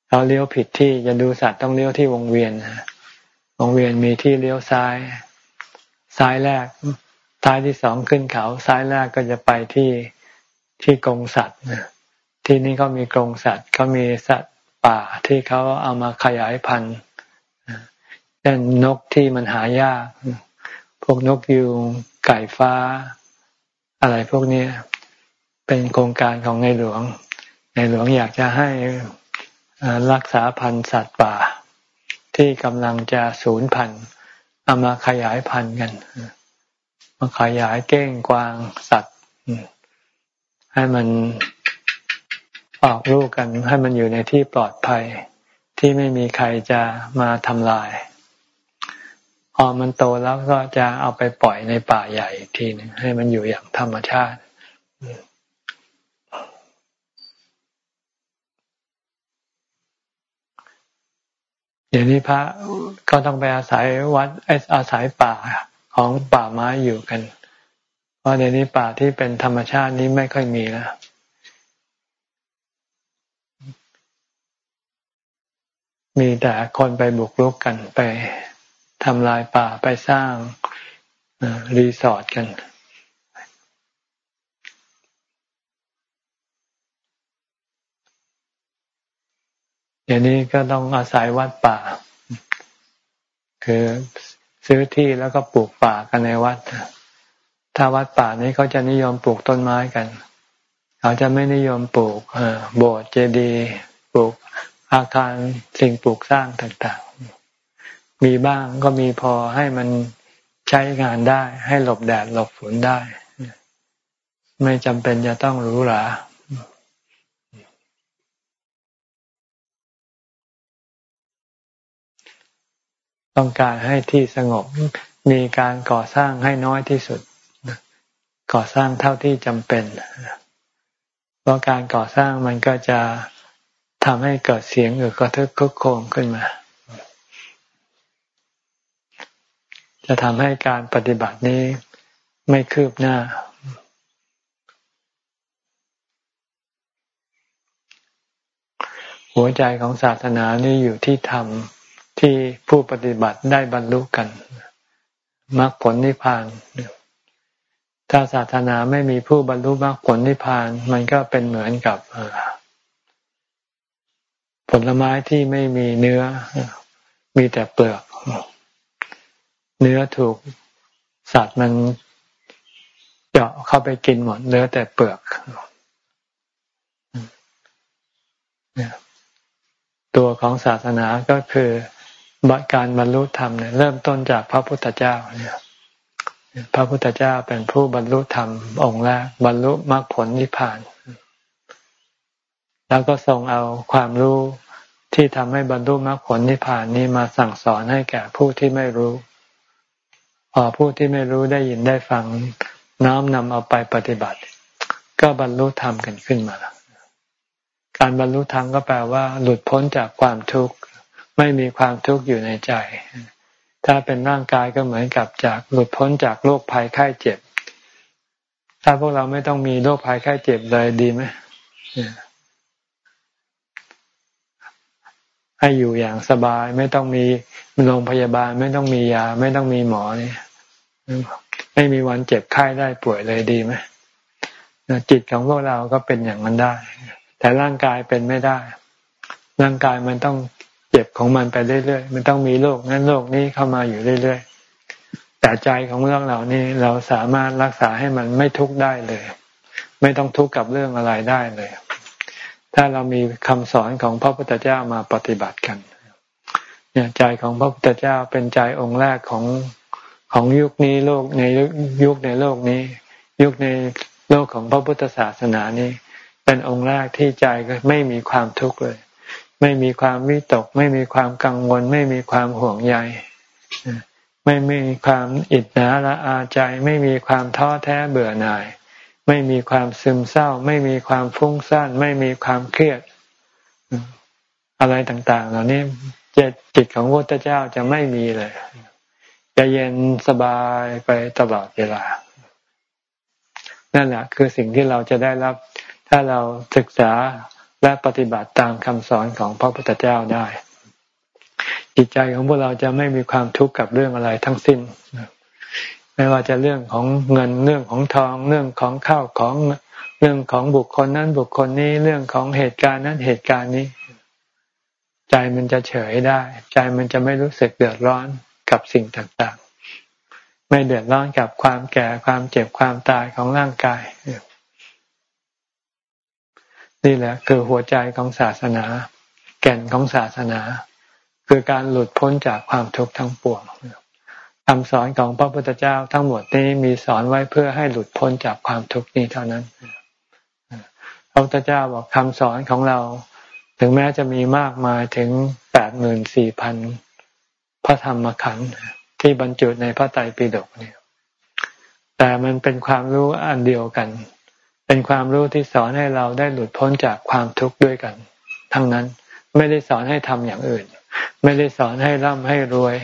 เราเลี้ยวผิดที่จะดูสัตว์ต้องเลี้ยวที่วงเวียนวงเวียนมีที่เลี้ยวซ้าย ซ้ายแรกท้ายที่สองขึ้นเขา ซ้ายแรกก็จะไปที่ที่กงสัตว์ ที่นี่เขามีกรงสัตว์เขามีสัตว์ป่าที่เขาเอามาขยายพันธุ์เช่นนกที่มันหายาก พวกนกยูงไก่ฟ้า อะไรพวกนี้เป็นโครงการของในหลวง ในหลวงอยากจะให้รักษาพันธุ์สัตว์ป่า ที่กำลังจะสูญพันธุ์เอามาขยายพันธุ์กันมาขยายเก้งกวางสัตว์ ให้มัน ออกลูกกันให้มันอยู่ในที่ปลอดภัย ที่ไม่มีใครจะมาทำลาย พอมันโตแล้วก็จะเอาไปปล่อยในป่าใหญ่อีกทีนึงให้มันอยู่อย่างธรรมชาติเดี๋ยวนี้พระก็ต้องไปอาศัยวัดอาศัยป่าของป่าไม้อยู่กัน เพราะเดี๋ยวนี้ป่าที่เป็นธรรมชาตินี้ไม่ค่อยมีแล้ว มีแต่คนไปบุกรุกกันไปทำลายป่าไปสร้างรีสอร์ทกัน เดี๋ยวนี้ก็ต้องอาศัยวัดป่า คือซื้อที่แล้วก็ปลูกป่ากันในวัด ถ้าวัดป่านี้เขาจะนิยมปลูกต้นไม้กัน เขาจะไม่นิยมปลูกโบสถ์เจดีย์ปลูก อาคารสิ่งปลูกสร้างต่างๆ มีบ้างก็มีพอให้มันใช้งานได้ ให้หลบแดดหลบฝนได้ ไม่จำเป็นจะต้องหรูหราต้องการให้ที่สงบมีการก่อสร้างให้น้อยที่สุด ก่อสร้างเท่าที่จำเป็นเพราะการก่อสร้างมันก็จะ ทำให้เกิดเสียงหรือกระทึกคึกโคมขึ้นมา จะทำให้การปฏิบัตินี้ไม่คืบหน้า หัวใจของศาสนานี่อยู่ที่ธรรมที่ผู้ปฏิบัติได้บรรลุกันมรรคผลนิพพาน ถ้าศาสนาไม่มีผู้บรรลุมรรคผลนิพพาน มันก็เป็นเหมือนกับ ผลไม้ที่ไม่มีเนื้อ มีแต่เปลือก เนื้อถูกสัตว์มันเจาะเข้าไปกินหมดเนื้อแต่เปลือกตัวของศาสนาก็คือการบรรลุธรรมเนี่ยเริ่มต้นจากพระพุทธเจ้าเนี่ยพระพุทธเจ้าเป็นผู้บรรลุธรรมองค์แรกบรรลุมรรคผลนิพพาน แล้วก็ทรงเอาความรู้ ที่ทำให้บรรลุมรรคผลนิพพานนี้มาสั่งสอนให้แก่ผู้ที่ไม่รู้ พอผู้ที่ไม่รู้ได้ยินได้ฟังน้อมนำเอาไปปฏิบัติ ก็บรรลุธรรมกันขึ้นมา การบรรลุธรรมก็แปลว่า หลุดพ้นจากความทุกข์ ไม่มีความทุกข์อยู่ในใจ ถ้าเป็นร่างกายก็เหมือนกับจากหลุดพ้นจากโรคภัยไข้เจ็บ ถ้าพวกเราไม่ต้องมีโรคภัยไข้เจ็บเลยดีไหม ให้อยู่อย่างสบาย ไม่ต้องมีโรงพยาบาล ไม่ต้องมียา ไม่ต้องมีหมอนี่ไม่มีวันเจ็บไข้ได้ป่วยเลยดีไหมจิตของพวกเราก็เป็นอย่างนั้นได้ แต่ร่างกายเป็นไม่ได้ ร่างกายมันต้องเจ็บของมันไปเรื่อยๆ มันต้องมีโรคนั้นโรคนี้เข้ามาอยู่เรื่อยๆ แต่ใจของเรื่องเหล่านี้เราสามารถรักษาให้มันไม่ทุกข์ได้เลย ไม่ต้องทุกข์กับเรื่องอะไรได้เลย ถ้าเรามีคำสอนของพระพุทธเจ้ามาปฏิบัติกันเนี่ยใจของพระพุทธเจ้าเป็นใจองค์แรกของของยุคนี้โลกในยุคในโลกนี้ ยุคในโลกของพระพุทธศาสนานี้ เป็นองค์แรกที่ใจก็ไม่มีความทุกข์เลย ไม่มีความวิตก ไม่มีความกังวล ไม่มีความห่วงใยไม่มีความอิจฉาละอาใจ ไม่มีความท้อแท้เบื่อหน่าย ไม่มีความซึมเศร้า ไม่มีความฟุ้งซ่านไม่มีความเครียด อะไรต่างๆ เหล่านี้จิตของพระพุทธเจ้าจะไม่มีเลย จะเย็นสบายไปตลอดเวลา นั่นแหละคือสิ่งที่เราจะได้รับ ถ้าเราศึกษาและปฏิบัติตามคำสอนของพระพุทธเจ้าได้ จิตใจของพวกเราจะไม่มีความทุกข์กับเรื่องอะไรทั้งสิ้น ไม่ว่าจะเรื่องของเงินเรื่องของทอง เรื่องของข้าวของเรื่องของบุคคลนั้นบุคคลนี้เรื่องของเหตุการณ์นั้นเหตุการณ์นี้ ใจมันจะเฉยได้ ใจมันจะไม่รู้สึกเดือดร้อนกับสิ่งต่างๆ ไม่เดือดร้อนกับความแก่ความเจ็บความตายของร่างกาย นี่แหละ คือหัวใจของศาสนา แก่นของศาสนา คือการหลุดพ้นจากความทุกข์ทั้งปวง คำสอนของพระพุทธเจ้าทั้งหมดนี้มีสอนไว้เพื่อให้หลุดพ้นจากความทุกข์นี้เท่านั้นพระพุทธเจ้าบอกคำสอนของเรา ถึงแม้จะมีมากมายถึงแปดหมื่นสี่พันพระธรรมขันธ์ที่บรรจุในพระไตรปิฎกเนี่ยแต่มันเป็นความรู้อันเดียวกัน เป็นความรู้ที่สอนให้เราได้หลุดพ้นจากความทุกข์ด้วยกัน ทั้งนั้นไม่ได้สอนให้ทำอย่างอื่น ไม่ได้สอนให้ร่ำให้รวย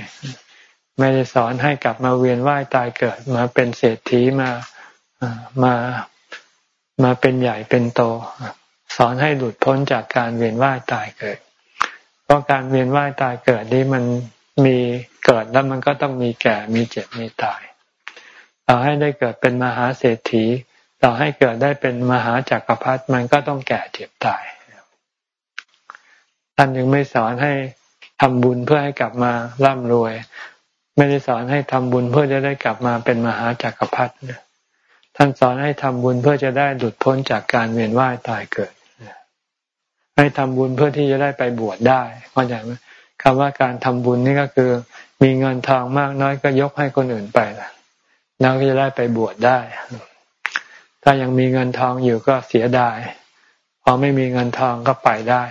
ไม่ได้สอนให้กลับมาเวียนว่ายตายเกิดมาเป็นเศรษฐีมามามาเป็นใหญ่เป็นโต สอนให้หลุดพ้นจากการเวียนว่ายตายเกิด เพราะการเวียนว่ายตายเกิดนี้มันมีเกิดแล้วมันก็ต้องมีแก่มีเจ็บมีตายเราให้ได้เกิดเป็นมหาเศรษฐีเราให้เกิดได้เป็นมหาจักรพรรดิมันก็ต้องแก่เจ็บตายท่านยังไม่สอนให้ทำบุญเพื่อให้กลับมาร่ำรวย ไม่ได้สอนให้ทำบุญเพื่อจะได้กลับมาเป็นมหาจักรพรรดิท่านสอนให้ทำบุญเพื่อจะได้หลุดพ้นจากการเวียนว่ายตายเกิด ให้ทำบุญเพื่อที่จะได้ไปบวชได้เข้าใจไหมคำว่าการทำบุญนี่ก็คือ มีเงินทองมากน้อยก็ยกให้คนอื่นไปแล้วก็จะได้ไปบวชได้ ถ้ายังมีเงินทองอยู่ก็เสียดาย พอไม่มีเงินทองก็ไปได้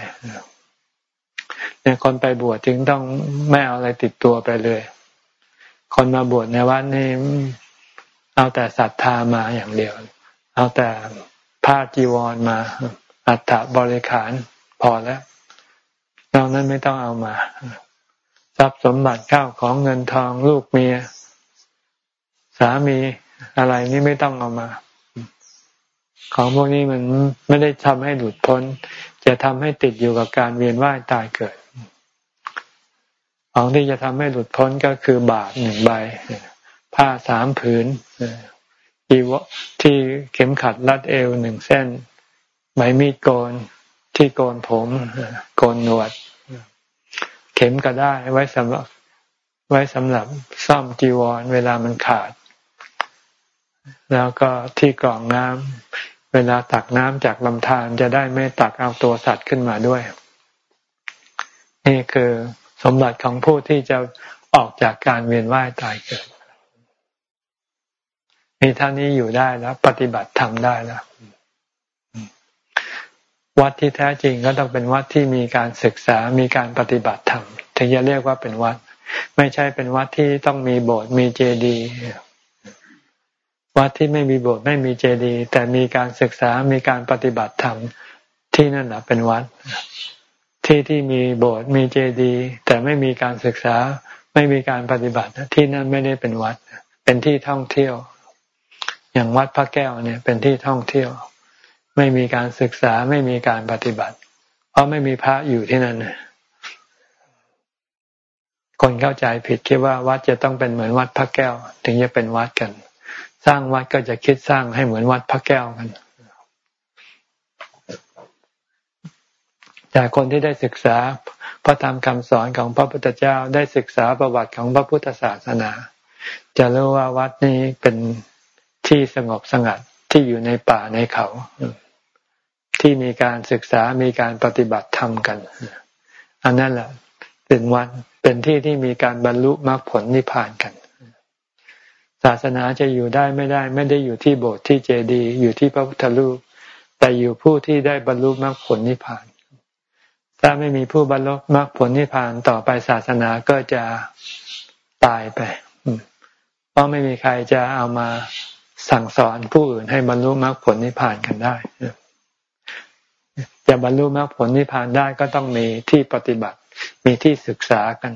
เนี่ยคนไปบวชจึงต้องไม่เอาอะไรติดตัวไปเลย คนมาบวชในวัดนี่เอาแต่ศรัทธามาอย่างเดียว เอาแต่ผ้าจีวรมาอัฐบริขารพอแล้วนอกนั้นไม่ต้องเอามา ทรัพย์สมบัติข้าวของเงินทองลูกเมีย สามีอะไรนี่ไม่ต้องเอามา ของพวกนี้มันไม่ได้ทำให้หลุดพ้น จะทำให้ติดอยู่กับการเวียนว่ายตายเกิด ของที่จะทำให้หลุดพ้นก็คือบาทหนึ่งใบ ผ้าสามผืนอีวที่เข็มขัดรัดเอวหนึ่งเส้นใบมีดโกนที่โกนผมโกนหนวด เข็มก็ได้ไว้สำหรับ ไว้สำหรับซ่อมจีวร เวลามันขาด แล้วก็ที่กรองน้ำเวลาตักน้ำจากลำธารจะได้ไม่ตักเอาตัวสัตว์ขึ้นมาด้วย นี่คือ สมบัติของผู้ที่จะออกจากการเวียนว่ายตายเกิด มีท่านี้อยู่ได้แล้ว ปฏิบัติทำได้แล้ววัดที่แท้จริงก็ต้องเป็นวัดที่มีการศึกษา มีการปฏิบัติธรรม ถึงจะเรียกว่าเป็นวัด ไม่ใช่เป็นวัดที่ต้องมีโบสถ์ มีเจดีย์ วัดที่ไม่มีโบสถ์ ไม่มีเจดีย์ แต่มีการศึกษา มีการปฏิบัติธรรม ที่นั่นแหละเป็นวัด ที่ที่มีโบสถ์มีเจดีย์แต่ไม่มีการศึกษาไม่มีการปฏิบัติที่นั่นไม่ได้เป็นวัด เป็นที่ท่องเที่ยว อย่างวัดพระแก้วเนี่ยเป็นที่ท่องเที่ยว ไม่มีการศึกษาไม่มีการปฏิบัติ เพราะไม่มีพระอยู่ที่นั่นคนเข้าใจผิดคิดว่าวัดจะต้องเป็นเหมือนวัดพระแก้ว ถึงจะเป็นวัดกัน สร้างวัดก็จะคิดสร้างให้เหมือนวัดพระแก้วกัน แต่คนที่ได้ศึกษาพระธรรมคำสอนของพระพุทธเจ้าได้ศึกษาประวัติของพระพุทธศาสนา จะรู้ว่าวัดนี้เป็นที่สงบสงัดที่อยู่ในป่าในเขา ที่มีการศึกษามีการปฏิบัติธรรมกัน อันนั้นแหละเป็นวันเป็นที่ที่มีการบรรลุมรรคผลนิพพานกัน ศาสนาจะอยู่ได้ไม่ได้ ไม่ได้อยู่ที่โบสถ์ที่เจดีย์อยู่ที่พระพุทธรูปแต่อยู่ผู้ที่ได้บรรลุมรรคผลนิพพาน ถ้าไม่มีผู้บรรลุมรรคผลนิพพานต่อไปศาสนาก็จะตายไป เพราะไม่มีใครจะเอามาสั่งสอนผู้อื่นให้บรรลุมรรคผลนิพพานกันได้จะบรรลุมรรคผลนิพพานได้ก็ต้องมีที่ปฏิบัติ มีที่ศึกษากัน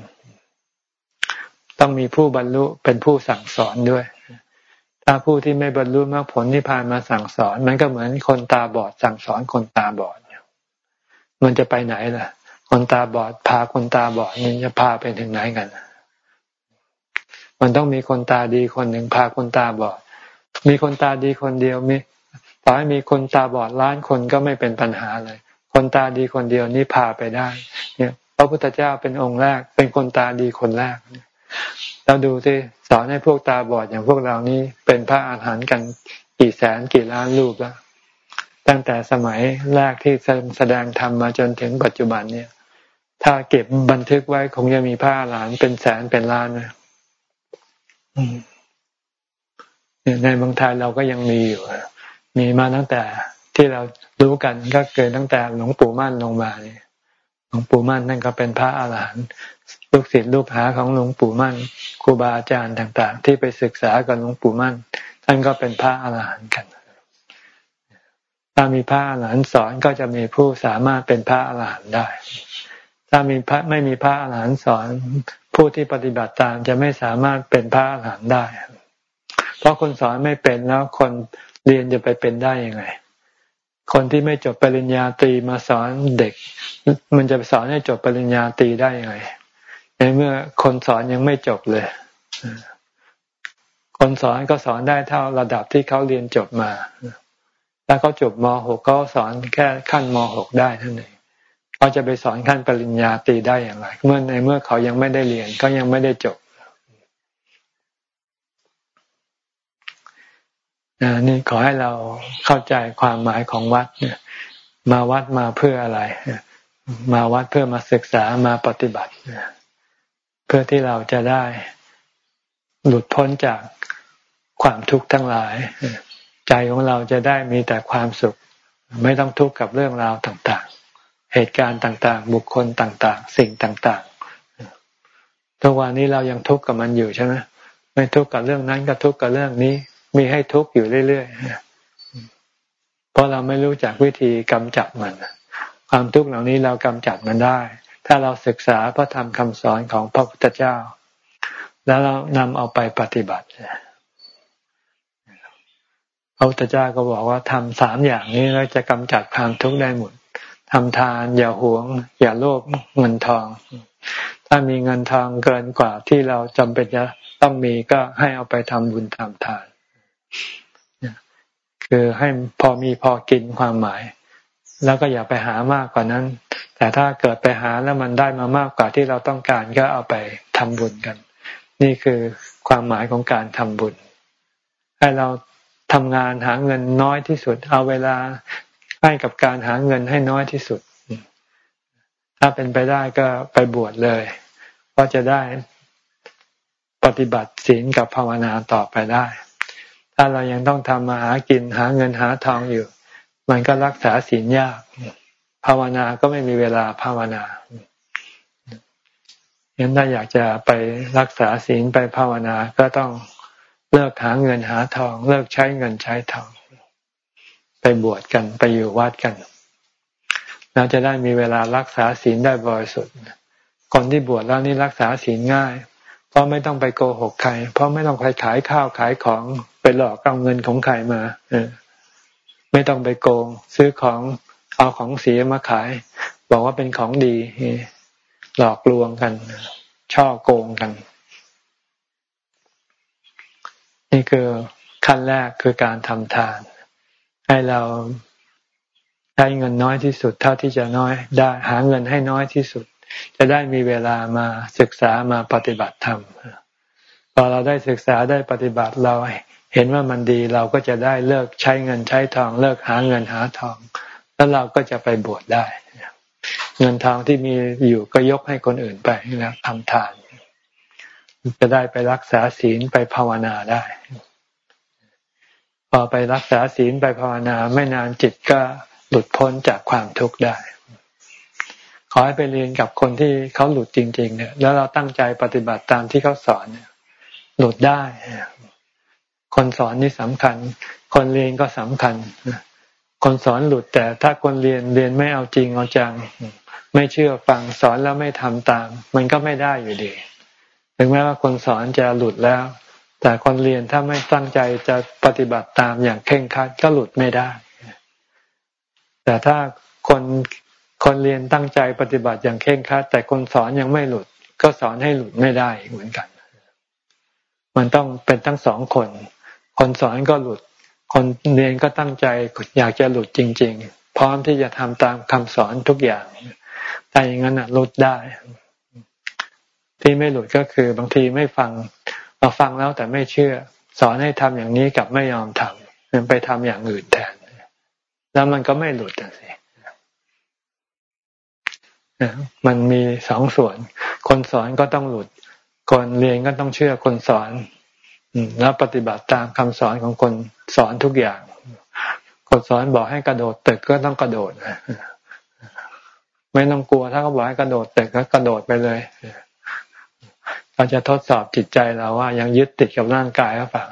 ต้องมีผู้บรรลุเป็นผู้สั่งสอนด้วย ถ้าผู้ที่ไม่บรรลุมรรคผลนิพพานมาสั่งสอน มันก็เหมือนคนตาบอดสั่งสอนคนตาบอด มันจะไปไหนล่ะ คนตาบอด พาคนตาบอดมันจะพาไปถึงไหนกัน มันต้องมีคนตาดีคนหนึ่งพาคนตาบอด มีคนตาดีคนเดียวมีต่อให้มีคนตาบอดล้านคนก็ไม่เป็นปัญหาเลย คนตาดีคนเดียวนี่พาไปได้ เนี่ย พระพุทธเจ้าเป็นองค์แรก เป็นคนตาดีคนแรกเราดูที่สอนให้พวกตาบอดอย่างพวกเรานี้เป็นพระอาหารหันต์กันกี่แสนกี่ล้านลูกแล้ว ตั้งแต่สมัยแรกที่แสดงธรรมมาจนถึงปัจจุบันเนี่ย ถ้าเก็บบันทึกไว้คงจะมีผ้าหลานเป็นแสนเป็นล้านนะในบางไทยเราก็ยังมีอยู่มีมาตั้งแต่ที่เรารู้กันก็เกิดตั้งแต่หลวงปู่มั่นลงมาเนี่ยหลวงปู่มั่นนั่นก็เป็นพระอาหารหันต์ลูกศิษย์ลูกหาของหลวงปู่มั่นครูบาอาจารย์ต่าง ๆ ที่ไปศึกษากับหลวงปู่มั่นท่านก็เป็นพระอาหารหันต์กัน ถ้ามีพระอรหันต์สอนก็จะมีผู้สามารถเป็นพระอรหันต์ได้ ถ้ามีพระไม่มีพระอรหันต์สอน ผู้ที่ปฏิบัติตามจะไม่สามารถเป็นพระอรหันต์ได้ เพราะคนสอนไม่เป็นแล้วคนเรียนจะไปเป็นได้ยังไง คนที่ไม่จบปริญญาตรีมาสอนเด็ก มันจะสอนให้จบปริญญาตรีได้ยังไงในเมื่อคนสอนยังไม่จบเลย คนสอนก็สอนได้เท่าระดับที่เขาเรียนจบมา ถ้าเขาจบม .6 เขาสอนแค่ขั้นม .6 ได้ท่านเองเขาจะไปสอนขั้นปริญญาตรีได้อย่างไร เมื่อในเมื่อเขายังไม่ได้เรียนก็ยังไม่ได้จบนี่ขอให้เราเข้าใจความหมายของวัดมาวัดมาเพื่ออะไร มาวัดเพื่อมาศึกษามาปฏิบัติ เพื่อที่เราจะได้หลุดพ้นจากความทุกข์ทั้งหลาย ใจของเราจะได้มีแต่ความสุข ไม่ต้องทุกข์กับเรื่องราวต่างๆ เหตุการณ์ต่างๆ บุคคลต่างๆ สิ่งต่างๆทุกวันนี้เรายังทุกข์กับมันอยู่ใช่ไหมไม่ทุกข์กับเรื่องนั้นก็ทุกข์กับเรื่องนี้ มีให้ทุกข์อยู่เรื่อยๆเพราะเราไม่รู้จักวิธีกำจัดมันความทุกข์เหล่านี้เรากำจัดมันได้ ถ้าเราศึกษาพระธรรมคำสอนของพระพุทธเจ้า แล้วเรานำเอาไปปฏิบัติ ระพุทธเจ้าก็บอกว่าทำสามอย่างนี้แล้วจะกำจัดความทุกข์ได้หมดทำทาน อย่าหวง อย่าโลภเงินทอง ถ้ามีเงินทองเกินกว่าที่เราจำเป็นจะต้องมีก็ให้เอาไปทำบุญทำทาน คือให้พอมีพอกินความหมาย แล้วก็อย่าไปหามากกว่านั้น แต่ถ้าเกิดไปหาแล้วมันได้มามากกว่าที่เราต้องการก็เอาไปทำบุญกัน นี่คือความหมายของการทำบุญ ให้เรา ทำงานหาเงินน้อยที่สุด เอาเวลาให้กับการหาเงินให้น้อยที่สุด ถ้าเป็นไปได้ก็ไปบวชเลยก็จะได้ปฏิบัติศีลกับภาวนาต่อไปได้ ถ้าเรายังต้องทำมาหากินหาเงินหาทองอยู่ มันก็รักษาศีลยาก ภาวนาก็ไม่มีเวลาภาวนางั้นถ้าอยากจะไปรักษาศีลไปภาวนาก็ต้อง เลิกหาเงินหาทอง เลิกใช้เงินใช้ทอง ไปบวชกันไปอยู่วัดกันเราจะได้มีเวลารักษาศีลได้บริสุทธิ์คนที่บวชแล้วนี่รักษาศีลง่าย เพราะไม่ต้องไปโกหกใคร เพราะไม่ต้องไปขายข้าวขายของไปหลอกเอาเงินของใครมาเออไม่ต้องไปโกง ซื้อของเอาของเสียมาขาย บอกว่าเป็นของดีหลอกลวงกัน ช่อโกงกัน นี่คือขั้นแรกคือการทำทาน ให้เราใช้เงินน้อยที่สุด เท่าที่จะน้อยได้หาเงินให้น้อยที่สุด จะได้มีเวลามาศึกษามาปฏิบัติธรรมพอเราได้ศึกษาได้ปฏิบัติเราเห็นว่ามันดีเราก็จะได้เลิกใช้เงินใช้ทอง เลิกหาเงินหาทอง แล้วเราก็จะไปบวชได้ เงินทองที่มีอยู่ก็ยกให้คนอื่นไปนะทำทาน จะได้ไปรักษาศีลไปภาวนาได้ พอไปรักษาศีลไปภาวนาไม่นานจิตก็หลุดพ้นจากความทุกข์ได้ ขอให้ไปเรียนกับคนที่เขาหลุดจริง ๆ เนี่ย แล้วเราตั้งใจปฏิบัติตามที่เขาสอนเนี่ย หลุดได้ คนสอนนี่สำคัญ คนเรียนก็สำคัญ คนสอนหลุดแต่ถ้าคนเรียนเรียนไม่เอาจริงเอาจัง ไม่เชื่อฟังสอนแล้วไม่ทำตาม มันก็ไม่ได้อยู่ดี ถึงแม้ว่าคนสอนจะหลุดแล้ว แต่คนเรียนถ้าไม่ตั้งใจจะปฏิบัติตามอย่างเข่งครัดก็หลุดไม่ได้ แต่ถ้าคนคนเรียนตั้งใจปฏิบัติอย่างเข่งครัด แต่คนสอนยังไม่หลุด ก็สอนให้หลุดไม่ได้เหมือนกัน มันต้องเป็นทั้งสองคน คนสอนก็หลุด คนเรียนก็ตั้งใจอยากจะหลุดจริง ๆ พร้อมที่จะทำตามคำสอนทุกอย่างถ้าอย่างนั้นหลุดได้ ที่ไม่หลุดก็คือบางทีไม่ฟังมาฟังแล้วแต่ไม่เชื่อ สอนให้ทำอย่างนี้กับไม่ยอมทำมันไปทำอย่างอื่นแทนแล้วมันก็ไม่หลุดสิมันมีสองส่วน คนสอนก็ต้องหลุด คนเรียนก็ต้องเชื่อคนสอนแล้วปฏิบัติตามคำสอนของคนสอนทุกอย่าง คนสอนบอกให้กระโดดตึกก็ต้องกระโดดไม่ต้องกลัวถ้าเขาบอกให้กระโดดตึกก็กระโดดไปเลย เราจะทดสอบจิตใจเราว่ายังยึดติดกับร่างกายหรือเปล่า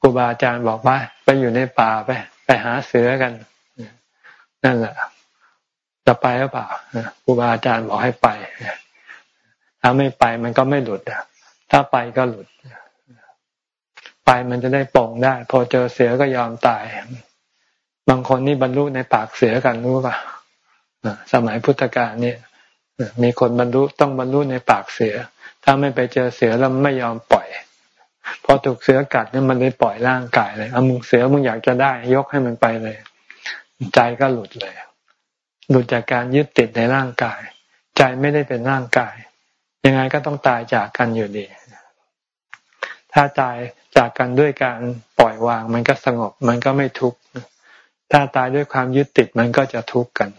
ครูบาอาจารย์บอกว่าไปอยู่ในป่าไป ไปหาเสือกัน นั่นแหละจะไปหรือเปล่าครูบาอาจารย์บอกให้ไปถ้าไม่ไปมันก็ไม่หลุดถ้าไปก็หลุด ไปมันจะได้ป่องได้ พอเจอเสือก็ยอมตาย บางคนนี่บรรลุในปากเสือกันรู้ป่ะสมัยพุทธกาลเนี่ยมีคนบรรลุต้องบรรลุในปากเสือ ถ้าไม่ไปเจอเสือแล้วไม่ยอมปล่อย พอถูกเสือกัดเนี่ยมันเลยปล่อยร่างกายเลยเอามึงเสือมึงอยากจะได้ ยกให้มันไปเลย ใจก็หลุดเลย หลุดจากการยึดติดในร่างกาย ใจไม่ได้เป็นร่างกาย ยังไงก็ต้องตายจากกันอยู่ดี ถ้าตายจากกันด้วยการปล่อยวาง มันก็สงบ มันก็ไม่ทุกข์ถ้าตายด้วยความยึดติดมันก็จะทุกข์กัน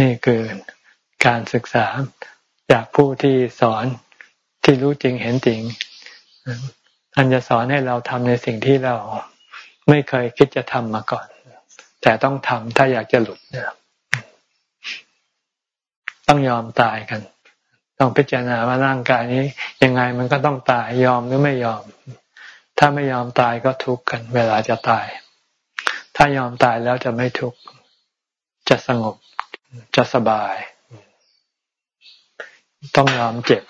นี่คือ การศึกษาจากผู้ที่สอนที่รู้จริงเห็นจริงท่านจะสอนให้เราทำในสิ่งที่เราไม่เคยคิดจะทำมาก่อน แต่ต้องทำถ้าอยากจะหลุดต้องยอมตายกัน ต้องพิจารณาว่าร่างกายนี้ ยังไงมันก็ต้องตายยอมหรือไม่ยอม ถ้าไม่ยอมตายก็ทุกข์กัน เวลาจะตาย ถ้ายอมตายแล้วจะไม่ทุกข์จะสงบจะสบาย ต้องยอมเจ็บ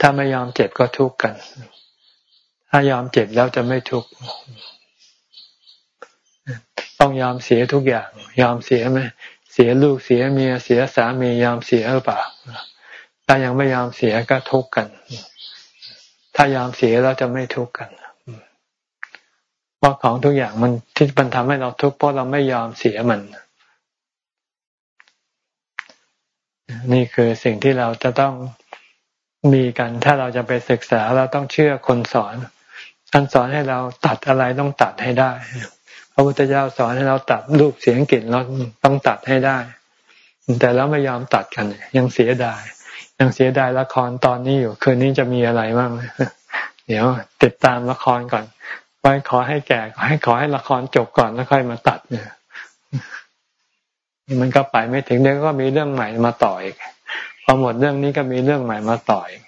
ถ้าไม่ยอมเจ็บก็ทุกข์กัน ถ้ายอมเจ็บแล้วจะไม่ทุกข์ ต้องยอมเสียทุกอย่าง ยอมเสียไหมเสียลูกเสียเมียเสียสามียอมเสียหรือเปล่า ถ้ายังไม่ยอมเสียก็ทุกข์กัน ถ้ายอมเสียเราจะไม่ทุกข์กันเพราะของทุกอย่างมันที่มันทำให้เราทุกข์เพราะเราไม่ยอมเสียมัน นี่คือสิ่งที่เราจะต้องมีกัน ถ้าเราจะไปศึกษาเราต้องเชื่อคนสอนท่านสอนให้เราตัดอะไรต้องตัดให้ได้ พระพุทธเจ้าสอนให้เราตัดรูปเสียงกลิ่นเราต้องตัดให้ได้ แต่แล้วไม่ยอมตัดกัน ยังเสียดายยังเสียดายละครตอนนี้อยู่ คืนนี้จะมีอะไรบ้างเดี๋ยวติดตามละครก่อน ไว้ขอให้แก่ขอให้ขอให้ละครจบก่อนแล้วค่อยมาตัดเนี่ย มันก็ไปไม่ถึงเดี๋ยวก็มีเรื่องใหม่มาต่ออีกพอหมดเรื่องนี้ก็มีเรื่องใหม่มาต่ออีก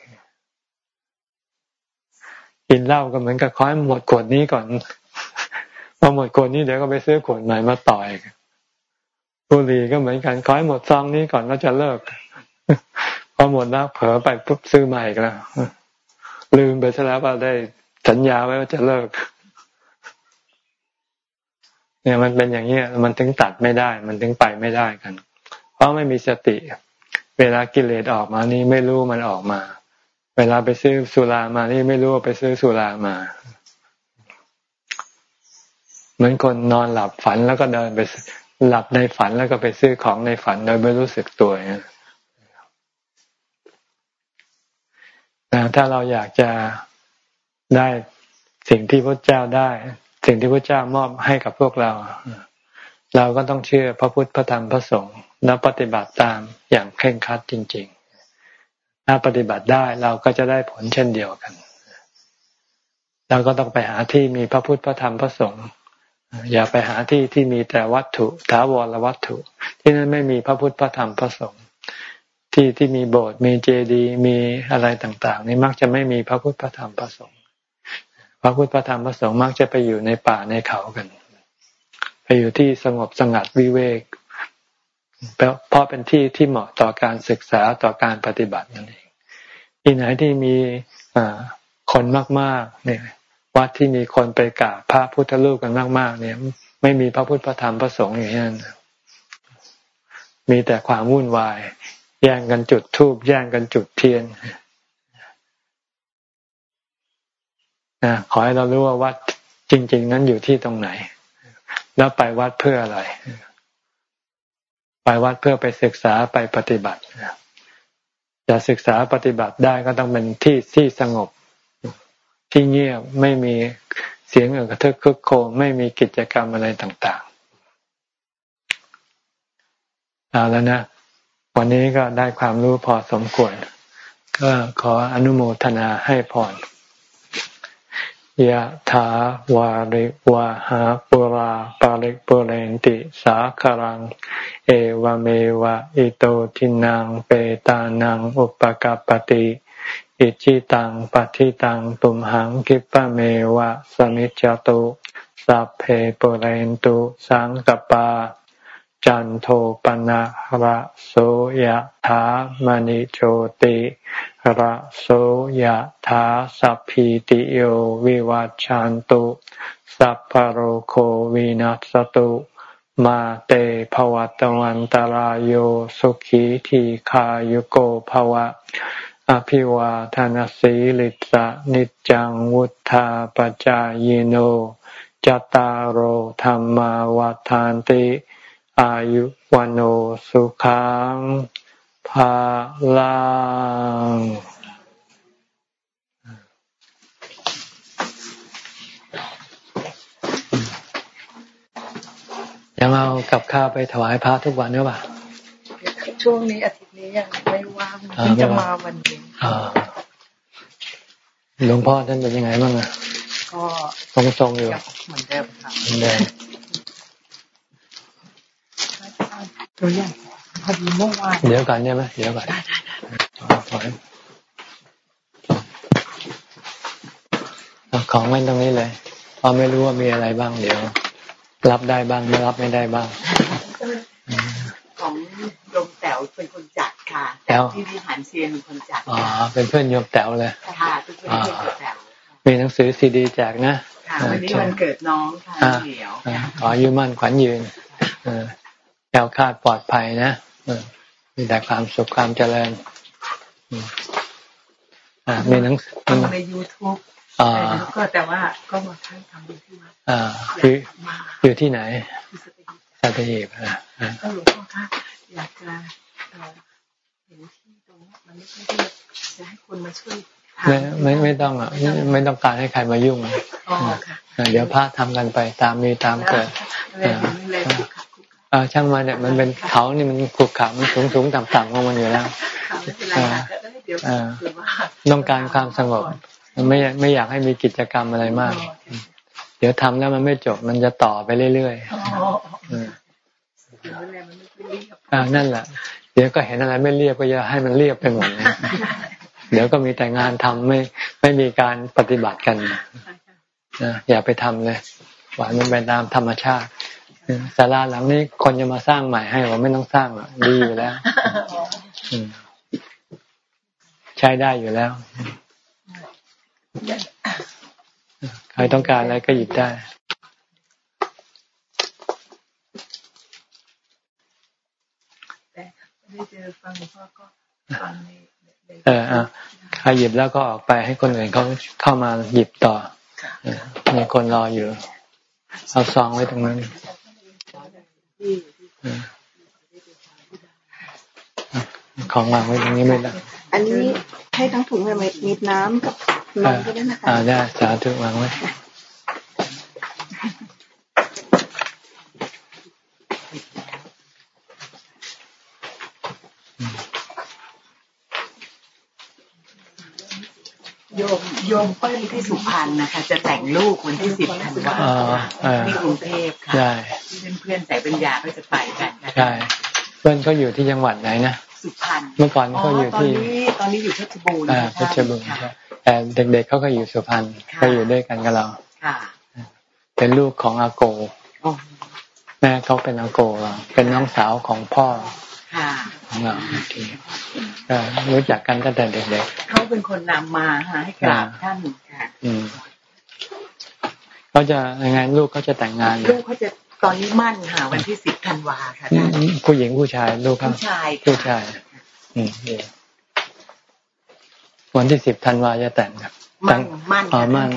กินเหล้าก็เหมือนกับคอยหมดขวดนี้ก่อนพอหมดขวดนี้เดี๋ยวก็ไปซื้อขวดใหม่มาต่ออีกบุหรี่ก็เหมือนกันคอยหมดซองนี้ก่อนแล้วจะเลิกพอหมดแล้วเผลอไปปุ๊บซื้อใหม่อีกแล้วลืมไปซะแล้วว่าได้สัญญาไว้ว่าจะเลิก เนี่ยมันเป็นอย่างนี้มันถึงตัดไม่ได้ มันถึงไปไม่ได้กัน เพราะไม่มีสติ เวลากิเลสออกมานี่ไม่รู้มันออกมา เวลาไปซื้อสุรามานี่ไม่รู้ว่าไปซื้อสุรามา เหมือนคนนอนหลับฝันแล้วก็เดินไปหลับในฝันแล้วก็ไปซื้อของในฝันโดยไม่รู้สึกตัวนะถ้าเราอยากจะได้สิ่งที่พระเจ้าได้ สิ่งที่พระเจ้ามอบให้กับพวกเรา เราก็ต้องเชื่อพระพุทธพระธรรมพระสงฆ์แล้วปฏิบัติตามอย่างเคร่งครัดจริง ๆ ถ้าปฏิบัติได้เราก็จะได้ผลเช่นเดียวกันเราก็ต้องไปหาที่มีพระพุทธพระธรรมพระสงฆ์อย่าไปหาที่ที่มีแต่วัตถุถาวรวัตถุ ที่นั้นไม่มีพระพุทธพระธรรมพระสงฆ์ที่ที่มีโบสถ์มีเจดีย์มีอะไรต่าง ๆ นี่มักจะไม่มีพระพุทธพระธรรมพระสงฆ์ พระพุทธพระธรรมพระสงฆ์มักจะไปอยู่ในป่าในเขากัน ไปอยู่ที่สงบสงัดวิเวกเพราะเป็นที่ที่เหมาะต่อการศึกษาต่อการปฏิบัตินั่นเองที่ไหนที่มีคนมากๆเนี่ยวัดที่มีคนไปกราบพระพุทธรูปกันมาก ๆ เนี่ย ไม่มีพระพุทธพระธรรมพระสงฆ์อย่างนั้นมีแต่ความวุ่นวาย แย่งกันจุดธูปแย่งกันจุดเทียน นะขอให้เรารู้ว่าวัดจริง ๆ นั้นอยู่ที่ตรงไหน แล้วไปวัดเพื่ออะไร ไปวัดเพื่อไปศึกษาไปปฏิบัติจะศึกษาปฏิบัติได้ก็ต้องเป็นที่ที่สงบ ที่เงียบไม่มีเสียงกระทึกคึกโคมไม่มีกิจกรรมอะไรต่างๆเอาแล้วนะวันนี้ก็ได้ความรู้พอสมควร ก็ขออนุโมทนาให้พร ยะถาวาริวะหาปุราปาริปุเรนติสาคารัง เอวเมวะอิโตทินังเปตานังอุปกปติอิจิตังปฏิตังตุมหังกิปะเมวะสมิจจตุสัพเพปุเรนตุสังกปา จันโทปนะระโสยถามณิโชติระโสยถาสัพพิติโยวิวัจจันตุ สัพพโรโควินัสตุมาเตภวัตวันตารโยสุขีทีขายุโกภวะ อภิวาทานสีลิสะนิจังวุธาปจายโนจตารโหธรรมวาทานติ อายุวันโอสุขังภาลังยังเอากับข้าวไปถวายพระทุกวันหรือเปล่าช่วงนี้อาทิตย์นี้ยังไม่ว่างเพิ่งจะมาวันนี้หลวงพ่อท่านเป็นยังไงบ้างอะก็ทรงๆอยู่เหมือนเดิมค่ะเหมือนเดิม ตัวอย่างพอดีเมื่อวานเดี๋ยวกันเนี่ยไหมเดี๋ยวก่อนได้ได้ได้ของไว้ตรงนี้เลยเพราะไม่รู้ว่ามีอะไรบ้างเดี๋ยว รับได้บ้างไม่รับไม่ได้บ้าง ของโยมแต๋วเป็นคนจัดค่ะแต๋วที่วิหารเซียนเป็นคนจัดอ๋อเป็นเพื่อนโยมแต๋วเลยค่ะเป็นเพื่อนโยมแต๋วมีหนังสือซีดีแจกนะค่ะวันนี้วันเกิดน้องค่ะเดียวขอยืมมั่นขวัญยืน แก้วคาดปลอดภัยนะมีแต่ความสุขความเจริญมีหนังสือในยูทูบก็แต่ว่าก็มาท่านทำที่วัดอ่าคืออยู่ที่ไหนสัตหีบอ่าหลวงพ่อคะอยากจะเห็นที่ตรงนี้มันไม่ใช่ที่จะให้คนมาช่วยไม่ไม่ไม่ต้องอะไม่ต้องการให้ใครมายุ่งอ๋อค่ะเดี๋ยวพระทำกันไปตามมีตามเกิด อ่าช่างมันเนี่ยมันเป็นเขานี่มันขุกขามันสูงสูงต่ำต่ำของมันอยู่แล้วต้องการความสงบไม่ไม่อยากให้มีกิจกรรมอะไรมาก เดี๋ยวทำแล้วมันไม่จบมันจะต่อไปเรื่อยๆอ่านั่นแหละเดี๋ยวก็เห็นอะไรไม่เรียบก็จะให้มันเรียบไปหมดเลยเดี๋ยวก็มีแต่งานทำไม่ไม่มีการปฏิบัติกันนะอย่าไปทำเลยหวานมันไปตามธรรมชาติ ศาลาหลังนี้คนจะมาสร้างใหม่ให้ว่าไม่ต้องสร้างหรอกดีอยู่แล้วใช้ได้อยู่แล้วใครต้องการอะไรก็หยิบได้ได้เจอฟังพ่อก็ฟังในเอออะใครหยิบแล้วก็ออกไปให้คนอื่นเขาเข้ามาหยิบต่อมีคนรออยู่เอาซองไว้ตรงนั้น ของวางไว้ตรงนี้ไม่ได้ อันนี้ให้ทั้งถุงเลยมีน้ำกับนมก็ได้นะคะอ่าได้สาธุวางไว้ โยมโยมเปิ้ลที่สุพรรณนะคะ จะแต่งลูกวันที่สิบธันวาที่กรุงเทพค่ะใช่เพื่อนๆใส่ปัญญาก็จะไปกันใช่เพื่อนเขาอยู่ที่จังหวัดไหนนะสุพรรณเมื่อก่อนเขาอยู่ที่ตอนนี้อยู่เพชรบูรณ์เพชรบูรณ์แต่เด็กๆเขาก็อยู่สุพรรณก็อยู่ด้วยกันกับเราเป็นลูกของอาโกแม่เขาเป็นอาโกเราเป็นน้องสาวของพ่อ ของเราโอเครู้จักกันตั้งแต่เด็กๆเขาเป็นคนนำมาให้กราบท่านค่ะเขาจะยังไงลูกเขาจะแต่งงานลูกเขาจะตอนนี้มั่นค่ะวันที่สิบธันวาค่ะผู้หญิงผู้ชายลูกเขาผู้ชายผู้ชายอืมวันที่สิบธันวาจะแต่งครับมั่นมั่นอ๋อมั่น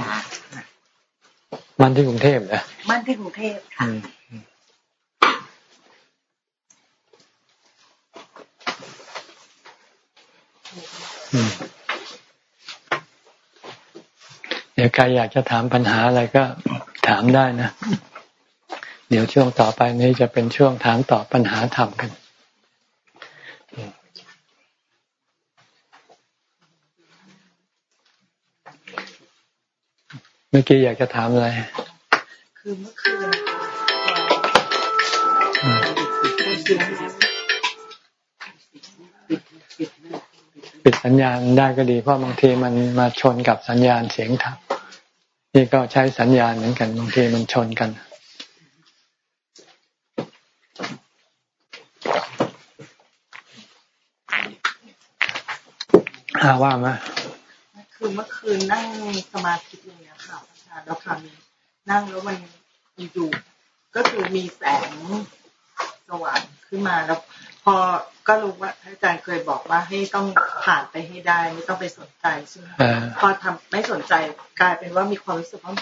มันที่กรุงเทพเหรอมั่นที่กรุงเทพค่ะ เดี๋ยวใครอยากจะถามปัญหาอะไรก็ถามได้นะ เดี๋ยวช่วงต่อไปนี้จะเป็นช่วงถามตอบปัญหาธรรมกันเมื่อกี้อยากจะถามอะไร คือเมื่อคืน สัญญาณได้ก็ดีเพราะบางทีมันมาชนกับสัญญาณเสียงทับนี่ก็ใช้สัญญาณเหมือนกันบางทีมันชนกันอาว่ามาคือเมื่อคืนนั่งสมาธิเลยอะค่ะอาจารย์แล้วคราวนี้นั่งแล้วมันอยู่ก็คือมีแสงสว่างขึ้นมาแล้ว พอ ก็รู้ว่าอาจารย์เคยบอกว่าให้ต้องผ่านไปให้ได้ไม่ต้องไปสนใจใช่ไหมพอทำไม่สนใจกลายเป็นว่ามีความรู้สึกว่า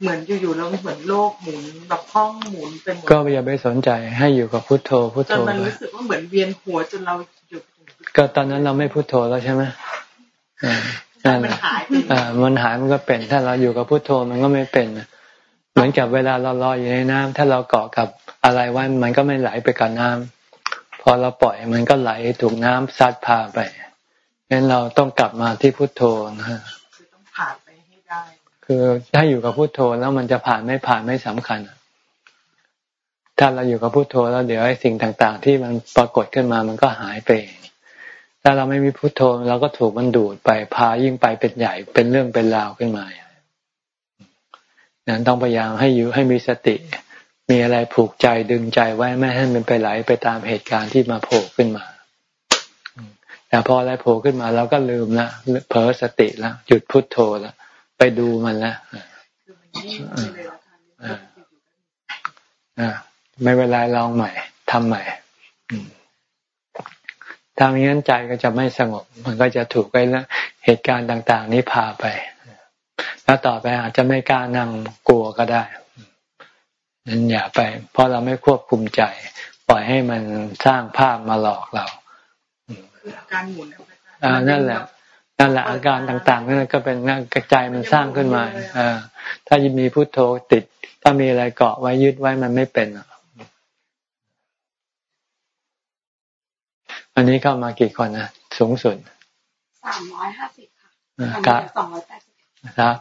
เหมือนอยู่ๆแล้วเหมือนโลกหมุนแบบห้องหมุนเป็นก็อย่าไปสนใจให้อยู่กับพุทโธพุทโธจนมันรู้สึกว่าเหมือนเวียนหัวจนเราหยุดก็ตอนนั้นเราไม่พุทโธแล้วใช่ไหมมันหายอ่ามันหายมันก็เป็น ถ้าเราอยู่กับพุทโธมันก็ไม่เป็นเหมือนกับเวลาเราลอยอยู่ในน้ำถ้าเราเกาะกับอะไรไว้มันก็ไม่ไหลไปกับน้ำ พอเราปล่อยมันก็ไหลถูกน้ำซัดพาไปงั้นเราต้องกลับมาที่พุทโธนะฮะคือต้องผ่านไปให้ได้ คือถ้าอยู่กับพุทโธแล้วมันจะผ่านไม่ผ่านไม่สำคัญ ถ้าเราอยู่กับพุทโธแล้วเดี๋ยวไอ้สิ่งต่าง ๆ ที่มันปรากฏขึ้นมามันก็หายไปถ้าเราไม่มีพุทโธเราก็ถูกมันดูดไปพายิ่งไปเป็นใหญ่เป็นเรื่องเป็นราวขึ้นมานั้นต้องพยายามให้อยู่ให้มีสติ มีอะไรผูกใจดึงใจไว้ไม่ให้มันไปไหลไปตามเหตุการณ์ที่มาโผล่ขึ้นมาแต่พออะไรโผล่ขึ้นมาเราก็ลืมละเผลอสติแล้วหยุดพุทโธแล้วไปดูมันแล้วไม่เป็นไรลองใหม่ทำใหม่ถ้าไม่งั้นใจก็จะไม่สงบ มันก็จะถูกไปแล้วเหตุการณ์ต่าง ๆ นี้พาไป แล้วต่อไปอาจจะไม่กล้านั่งกลัวก็ได้ นั้นอย่าไป เพราะเราไม่ควบคุมใจ ปล่อยให้มันสร้างภาพมาหลอกเราคืออาการหมุนอ่านั่นแหละนั่นแหละอาการต่างๆนั่นก็เป็นกระจายมันสร้างขึ้นมาอ่าถ้ามีพุโทโธติด ถ้ามีอะไรเกาะไว้ยึดไว้มันไม่เป็นอันนี้เข้ามากี่คนนะสูงสุดสามร้อยห้าสิบค่ะสองร้อยแปดสิบ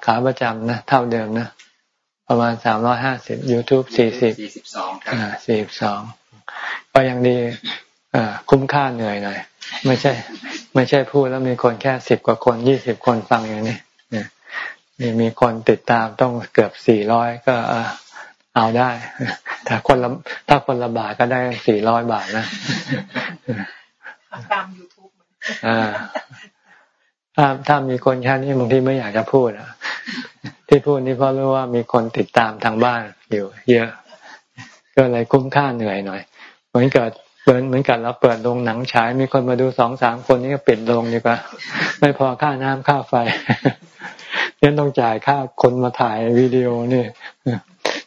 ขาประจำนะ เท่าเดิมนะ ประมาณสามร้อยห้าสิบยูทูบสี่สิบสี่สิบสองอ่าสี่สิบสองก็ยังดีอ่าคุ้มค่าเหนื่อยหน่อยไม่ใช่ ไม่ใช่พูดแล้วมีคนแค่สิบกว่าคนยี่สิบคนฟังอย่างนี้นี่มีคนติดตามต้องเกือบสี่ร้อยก็เอาได้ถ้าคนละถ้าคนละบาทก็ได้สี่ร้อยบาทนะตามยูทูบอ่าถ้าถ้ามีคนแค่นี้บางทีไม่อยากจะพูดอะ ที่พูดนี่เพราะรู้ว่ามีคนติดตามทางบ้านอยู่ เยอะ ก็เลยคุ้มค่าเหนื่อยหน่อย เหมือนกับเหมือนเหมือนกันเราเปิดโรงหนังฉายมีคนมาดูสองสามคนนี้ก็ปิดโรงดีกว่า ไม่พอค่าน้ำค่าไฟเนี่ยต้องจ่ายค่าคนมาถ่ายวิดีโอนี่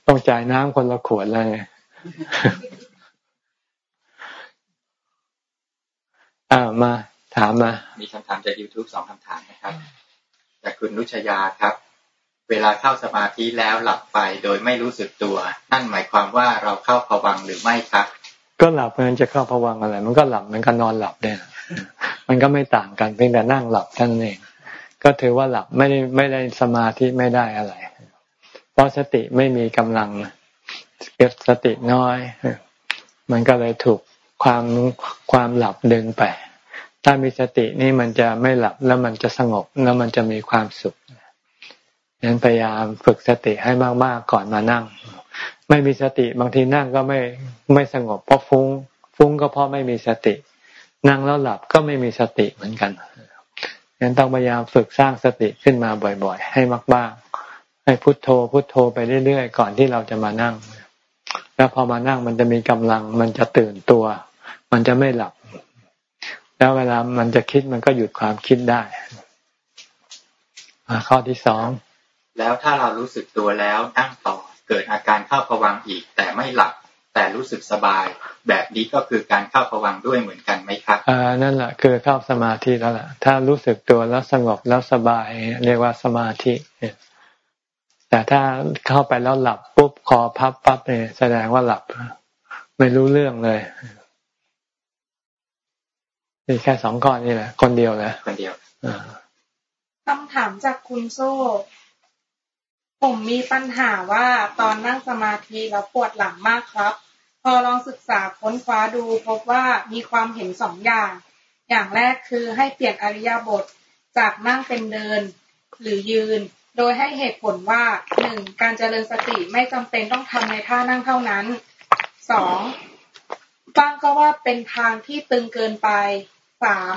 ต้องจ่ายน้ำคนละขวดเลยอ่ามาถามมา มีคำถามจาก YouTube สองคำถามนะครับ จากคุณนุชยาครับ เวลาเข้าสมาธิแล้วหลับไปโดยไม่รู้สึกตัว นั่นหมายความว่าเราเข้าผวังหรือไม่ครับ ก็หลับมันจะเข้าผวังอะไร มันก็หลับมันก็นอนหลับเนี่ยมันก็ไม่ต่างกันเพียงแต่นั่งหลับท่านเอง ก็ถือว่าหลับไม่ได้ไม่ได้สมาธิไม่ได้อะไร เพราะสติไม่มีกำลังเก็บสติน้อย มันก็เลยถูกความความหลับดึงไป ถ้ามีสตินี่มันจะไม่หลับแล้วมันจะสงบแล้วมันจะมีความสุข นั้นพยายามฝึกสติให้มากๆก่อนมานั่ง ไม่มีสติบางทีนั่งก็ไม่ไม่สงบเพราะฟุ้ง ฟุ้งก็เพราะไม่มีสติ นั่งแล้วหลับก็ไม่มีสติเหมือนกันฉะนั้นต้องพยายามฝึกสร้างสติขึ้นมาบ่อยๆ ให้มากๆ ให้พุโทโธพุโทโธไปเรื่อยๆ ก่อนที่เราจะมานั่ง แล้วพอมานั่งมันจะมีกำลัง มันจะตื่นตัว มันจะไม่หลับ แล้วเวลามันจะคิดมันก็หยุดความคิดได้ข้อที่สอง แล้วถ้าเรารู้สึกตัวแล้วนั่งต่อเกิดอาการเข้าผวังอีก แต่ไม่หลับแต่รู้สึกสบาย แบบนี้ก็คือการเข้าผวังด้วยเหมือนกันไหมครับอ่านั่นแหละคือเข้าสมาธิแล้วล่ะ ถ้ารู้สึกตัวแล้วสงบแล้วสบาย เรียกว่าสมาธิแต่ถ้าเข้าไปแล้วหลับปุ๊บคอพับปั๊บเนี่ยแสดงว่าหลับ ไม่รู้เรื่องเลยมีแค่สองก้อนนี่แหละคนเดียวเลยคนเดียวคำถามจากคุณโซ่ ผมมีปัญหาว่าตอนนั่งสมาธิแล้วปวดหลังมากครับ พอลองศึกษาค้นคว้าดูพบว่ามีความเห็นสองอย่าง อย่างแรกคือให้เปลี่ยนอริยบทจากนั่งเป็นเดินหรือยืน โดยให้เหตุผลว่าหนึ่งการเจริญสติไม่จำเป็นต้องทำในท่านั่งเท่านั้นสองฟังก็ว่าเป็นทางที่ตึงเกินไปสาม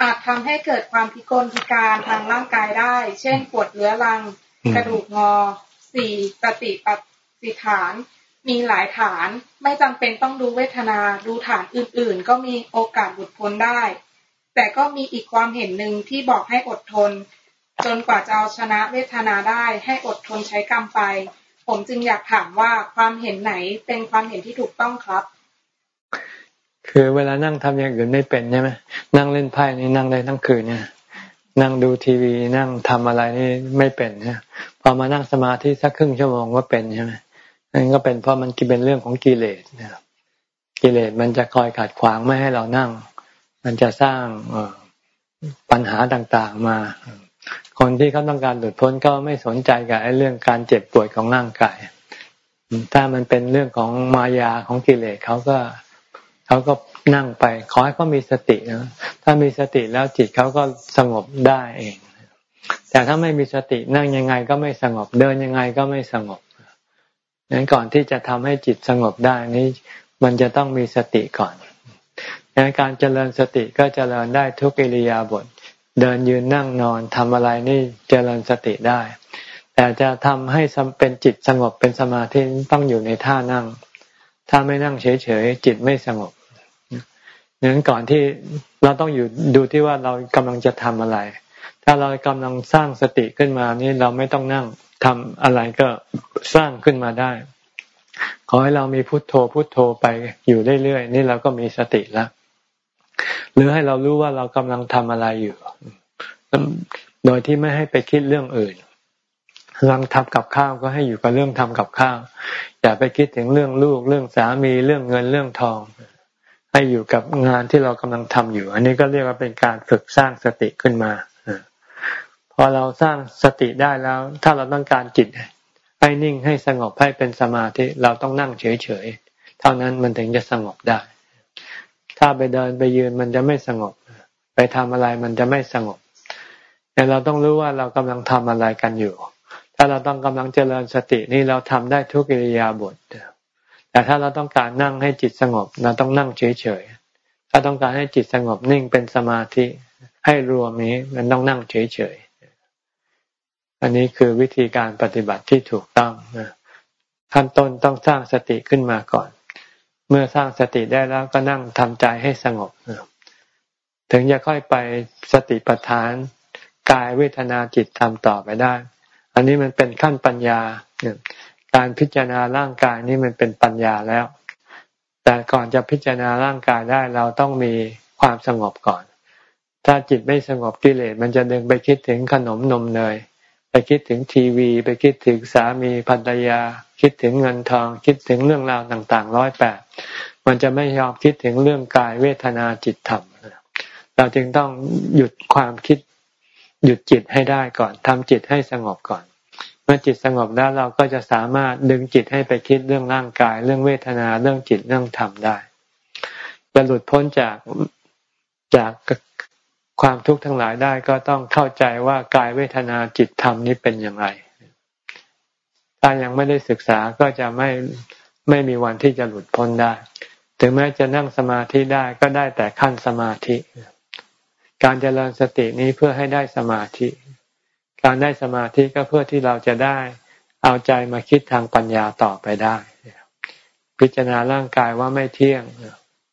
อาจทำให้เกิดความพิกลพิการทางร่างกายได้ เช่นปวดเรื้อรัง กระดูกงอสี่สติปฏิฐาน มีหลายฐานไม่จำเป็นต้องดูเวทนาดูฐานอื่น ๆ ก็มีโอกาสหลุดพ้นได้ แต่ก็มีอีกความเห็นหนึ่งที่บอกให้อดทน จนกว่าจะเอาชนะเวทนาได้ให้อดทนใช้กรรมไป ผมจึงอยากถามว่าความเห็นไหนเป็นความเห็นที่ถูกต้องครับ คือเวลานั่งทำอย่างอื่นไม่เป็นใช่ไหมนั่งเล่นไพ่นี่นั่งได้ทั้งคืนเนี่ย นั่งดูทีวีนั่งทำอะไรนี่ไม่เป็นนะพอมานั่งสมาธิสักครึ่งชั่วโมงก็เป็นใช่ไหมนั่นก็เป็นเพราะมันเป็นเรื่องของกิเลสนะกิเลสมันจะคอยขัดขวางไม่ให้เรานั่ง มันจะสร้างปัญหาต่างๆมา คนที่เขาต้องการหลุดพ้นก็ไม่สนใจกับไอ้เรื่องการเจ็บป่วยของร่างกาย ถ้ามันเป็นเรื่องของมายาของกิเลสเขาก็เขาก็ นั่งไป ขอให้เขามีสตินะถ้ามีสติแล้วจิตเขาก็สงบได้เอง แต่ถ้าไม่มีสตินั่งยังไงก็ไม่สงบ เดินยังไงก็ไม่สงบนั้นก่อนที่จะทำให้จิตสงบได้นี้มันจะต้องมีสติก่อนดังการเจริญสติก็เจริญได้ทุกอิริยาบถเดินยืนนั่งนอนทำอะไรนี่เจริญสติได้ แต่จะทำให้เป็นจิตสงบเป็นสมาธิต้องอยู่ในท่านั่ง ถ้าไม่นั่งเฉยๆจิตไม่สงบ ดังนั้นก่อนที่เราต้องอยู่ดูที่ว่าเรากำลังจะทำอะไร ถ้าเรากำลังสร้างสติขึ้นมานี่เราไม่ต้องนั่งทำอะไรก็สร้างขึ้นมาได้ ขอให้เรามีพุทโธพุทโธไปอยู่เรื่อยๆนี่เราก็มีสติแล้วหรือให้เรารู้ว่าเรากำลังทำอะไรอยู่ โดยที่ไม่ให้ไปคิดเรื่องอื่นกำลังทำกับข้าวก็ให้อยู่กับเรื่องทำกับข้าว อย่าไปคิดถึงเรื่องลูกเรื่องสามีเรื่องเงินเรื่องทอง ให้อยู่กับงานที่เรากำลังทำอยู่ อันนี้ก็เรียกว่าเป็นการฝึกสร้างสติขึ้นมาพอเราสร้างสติได้แล้ว ถ้าเราต้องการจิตให้นิ่งให้สงบให้เป็นสมาธิเราต้องนั่งเฉยๆเท่านั้นมันถึงจะสงบได้ ถ้าไปเดินไปยืนมันจะไม่สงบ ไปทำอะไรมันจะไม่สงบแต่เราต้องรู้ว่าเรากำลังทำอะไรกันอยู่ ถ้าเราต้องกำลังเจริญสตินี่เราทำได้ทุกิริยาบท แต่ถ้าเราต้องการนั่งให้จิตสงบ เราต้องนั่งเฉยๆ ถ้าต้องการให้จิตสงบนิ่งเป็นสมาธิให้รวมนี้มันต้องนั่งเฉยๆ อันนี้คือวิธีการปฏิบัติที่ถูกต้องขั้นต้นต้องสร้างสติขึ้นมาก่อน เมื่อสร้างสติได้แล้วก็นั่งทำใจให้สงบ ถึงจะค่อยไปสติปัฏฐานกายเวทนาจิตทำต่อไปได้ อันนี้มันเป็นขั้นปัญญา การพิจารณาร่างกายนี่มันเป็นปัญญาแล้ว แต่ก่อนจะพิจารณาร่างกายได้เราต้องมีความสงบก่อน ถ้าจิตไม่สงบกิเลสมันจะดึงไปคิดถึงขนมนมเนย ไปคิดถึงทีวี ไปคิดถึงสามีภรรยา คิดถึงเงินทอง คิดถึงเรื่องราวต่างๆร้อยแปดมันจะไม่ยอมคิดถึงเรื่องกายเวทนาจิตธรรมเราจึงต้องหยุดความคิดหยุดจิตให้ได้ก่อนทำจิตให้สงบก่อน เมื่อจิตสงบแล้วเราก็จะสามารถดึงจิตให้ไปคิดเรื่องร่างกาย เรื่องเวทนาเรื่องจิตเรื่องธรรมได้จะหลุดพ้นจากจากความทุกข์ทั้งหลายได้ก็ต้องเข้าใจว่ากายเวทนาจิตธรรมนี้เป็นอย่างไรถ้ายังไม่ได้ศึกษาก็จะไม่ไม่มีวันที่จะหลุดพ้นได้ ถึงแม้จะนั่งสมาธิได้ก็ได้แต่ขั้นสมาธิ การเจริญสตินี้เพื่อให้ได้สมาธิ การได้สมาธิก็เพื่อที่เราจะได้เอาใจมาคิดทางปัญญาต่อไปได้ พิจารณาร่างกายว่าไม่เที่ยง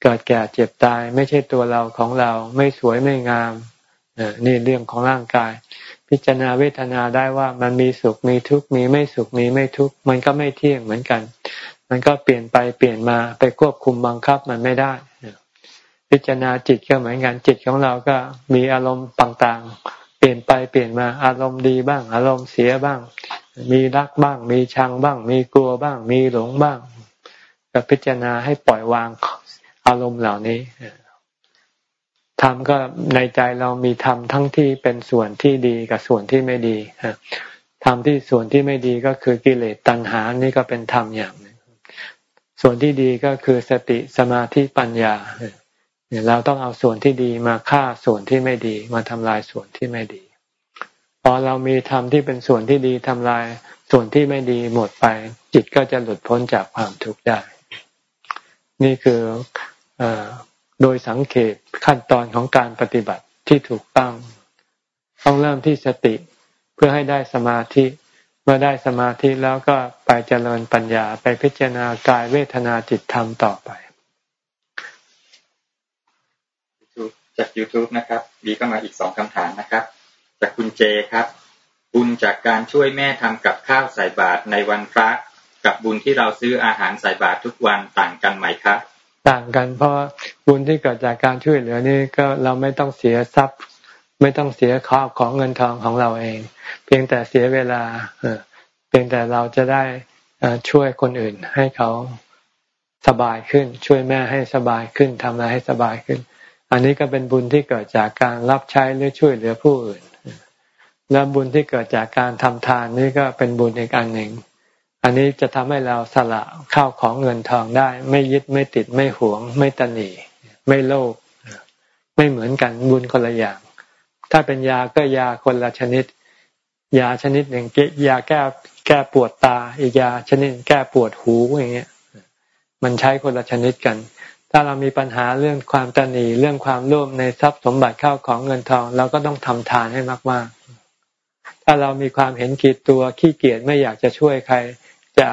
เกิดแก่เจ็บตาย ไม่ใช่ตัวเราของเราไม่สวยไม่งามนี่เรื่องของร่างกาย พิจารณาเวทนาได้ว่ามันมีสุขมีทุกข์มีไม่สุขมีไม่ทุกข์มันก็ไม่เที่ยงเหมือนกัน มันก็เปลี่ยนไปเปลี่ยนมาไปควบคุมบังคับมันไม่ได้พิจารณาจิตก็เหมือนกันจิตของเราก็มีอารมณ์ต่างๆ ปลี่ยนไปเปลี่ยนมาอารมณ์ดีบ้าง อารมณ์เสียบ้าง มีรักบ้าง มีชังบ้าง มีกลัวบ้าง มีหลงบ้างก็พิจารณาให้ปล่อยวางอารมณ์เหล่านี้ธรรมก็ในใจเรามีธรรมทั้งที่เป็นส่วนที่ดีกับส่วนที่ไม่ดีธรรมที่ส่วนที่ไม่ดีก็คือกิเลสตัณหานี่ก็เป็นธรรมอย่างส่วนที่ดีก็คือสติสมาธิปัญญาเเราต้องเอาส่วนที่ดีมาฆ่าส่วนที่ไม่ดี มาทำลายส่วนที่ไม่ดีพอเรามีธรรมที่เป็นส่วนที่ดีทำลายส่วนที่ไม่ดีหมดไป จิตก็จะหลุดพ้นจากความทุกข์ได้ นี่คืออโดยสังเกตขั้นตอนของการปฏิบัติที่ถูกต้อง ต้องเริ่มที่สติเพื่อให้ได้สมาธิเมื่อได้สมาธิแล้วก็ไปเจริญปัญญาไปพิจารณากายเวทนาจิตธรรมต่อไป จาก YouTube นะครับดีก็มาอีกสองคำถามนะครับ จากคุณเจครับ บุญจากการช่วยแม่ทำกับข้าวใส่บาตรในวันพระกับบุญที่เราซื้ออาหารใส่บาตรทุกวันต่างกันไหมครับ ต่างกันเพราะบุญที่เกิดจากการช่วยเหลือนี่ก็เราไม่ต้องเสียทรัพย์ ไม่ต้องเสียข้าวของเงินทองของเราเอง เพียงแต่เสียเวลาเพียงแต่เราจะได้ช่วยคนอื่นให้เขาสบายขึ้น ช่วยแม่ให้สบายขึ้นทำอะไรให้สบายขึ้น อันนี้ก็เป็นบุญที่เกิดจากการรับใช้หรือช่วยเหลือผู้อื่น และบุญที่เกิดจากการทำทานนี่ก็เป็นบุญอีกอันหนึ่ง อันนี้จะทำให้เราสละข้าวของเงินทองได้ ไม่ยึดไม่ติดไม่หวง ไม่ตนีไม่โลภไม่เหมือนกันบุญคนละอย่าง ถ้าเป็นยาก็ยาคนละชนิด ยาชนิดหนึ่งยาแก้แก้ปวดตา อีกยาชนิดแก้ปวดหูอย่างเงี้ย มันใช้คนละชนิดกัน ถ้าเรามีปัญหาเรื่องความตนีเรื่องความร่วมในทรัพย์สมบัติเข้าของเงินทอง เราก็ต้องทำทานให้มากๆ ถ้าเรามีความเห็นกีดตัวขี้เกียจไม่อยากจะช่วยใคร จะ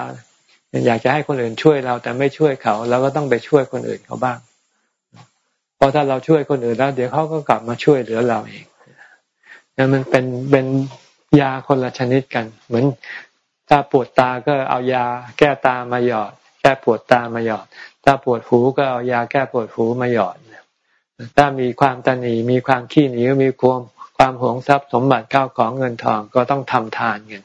อยากจะให้คนอื่นช่วยเราแต่ไม่ช่วยเขา เราก็ต้องไปช่วยคนอื่นเขาบ้าง เพราะถ้าเราช่วยคนอื่นแล้ว เดี๋ยวเขาก็กลับมาช่วยเหลือเราเองนั่นมันเป็นเป็นยาคนละชนิดกัน เหมือนถ้าปวดตาก็เอายาแก้ตามาหยอด แก้ปวดตามาหยอด ถ้าปวดหูก็เอายาแก้ปวดหูมาหยอดถ้ามีความตันหนีมีความขี้หนีมีความความหวงทรัพย์สมบัติเข้าของเงินทองก็ต้องทำทานกัน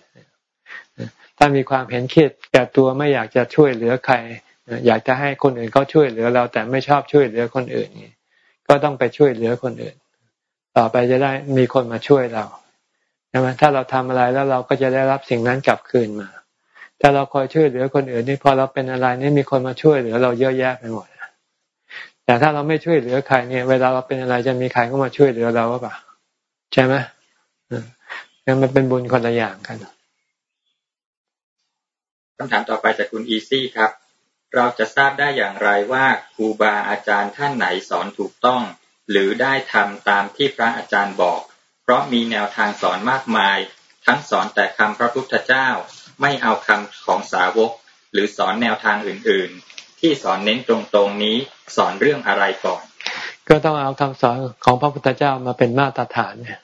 ถ้ามีความเห็นเครียดแก่ตัวไม่อยากจะช่วยเหลือใคร อยากจะให้คนอื่นเขาช่วยเหลือเราแต่ไม่ชอบช่วยเหลือคนอื่นก็ต้องไปช่วยเหลือคนอื่น ต่อไปจะได้มีคนมาช่วยเราใช่ไหมถ้าเราทำอะไรแล้วเราก็จะได้รับสิ่งนั้นกลับคืนมา ถ้าเราคอยช่วยเหลือคนอื่นนี่พอเราเป็นอะไรนี่มีคนมาช่วยเหลือเราเยอะแยะไปหมดแต่ถ้าเราไม่ช่วยเหลือใครเนี่ย เวลาเราเป็นอะไรจะมีใครก็มาช่วยเหลือเราหรือเปล่าใช่ไหมนั่นมันเป็นบุญคนละอย่างกันคำถามต่อไปจากคุณอีซี่ครับ เราจะทราบได้อย่างไรว่าครูบาอาจารย์ท่านไหนสอนถูกต้อง หรือได้ทำตามที่พระอาจารย์บอก เพราะมีแนวทางสอนมากมาย ทั้งสอนแต่คำพระพุทธเจ้า ไม่เอาคำของสาวก หรือสอนแนวทางอื่น ๆ ที่สอนเน้นตรงๆนี้สอนเรื่องอะไรก่อน ก็ต้องเอาคำสอนของพระพุทธเจ้ามาเป็นมาตรฐานเนี่ย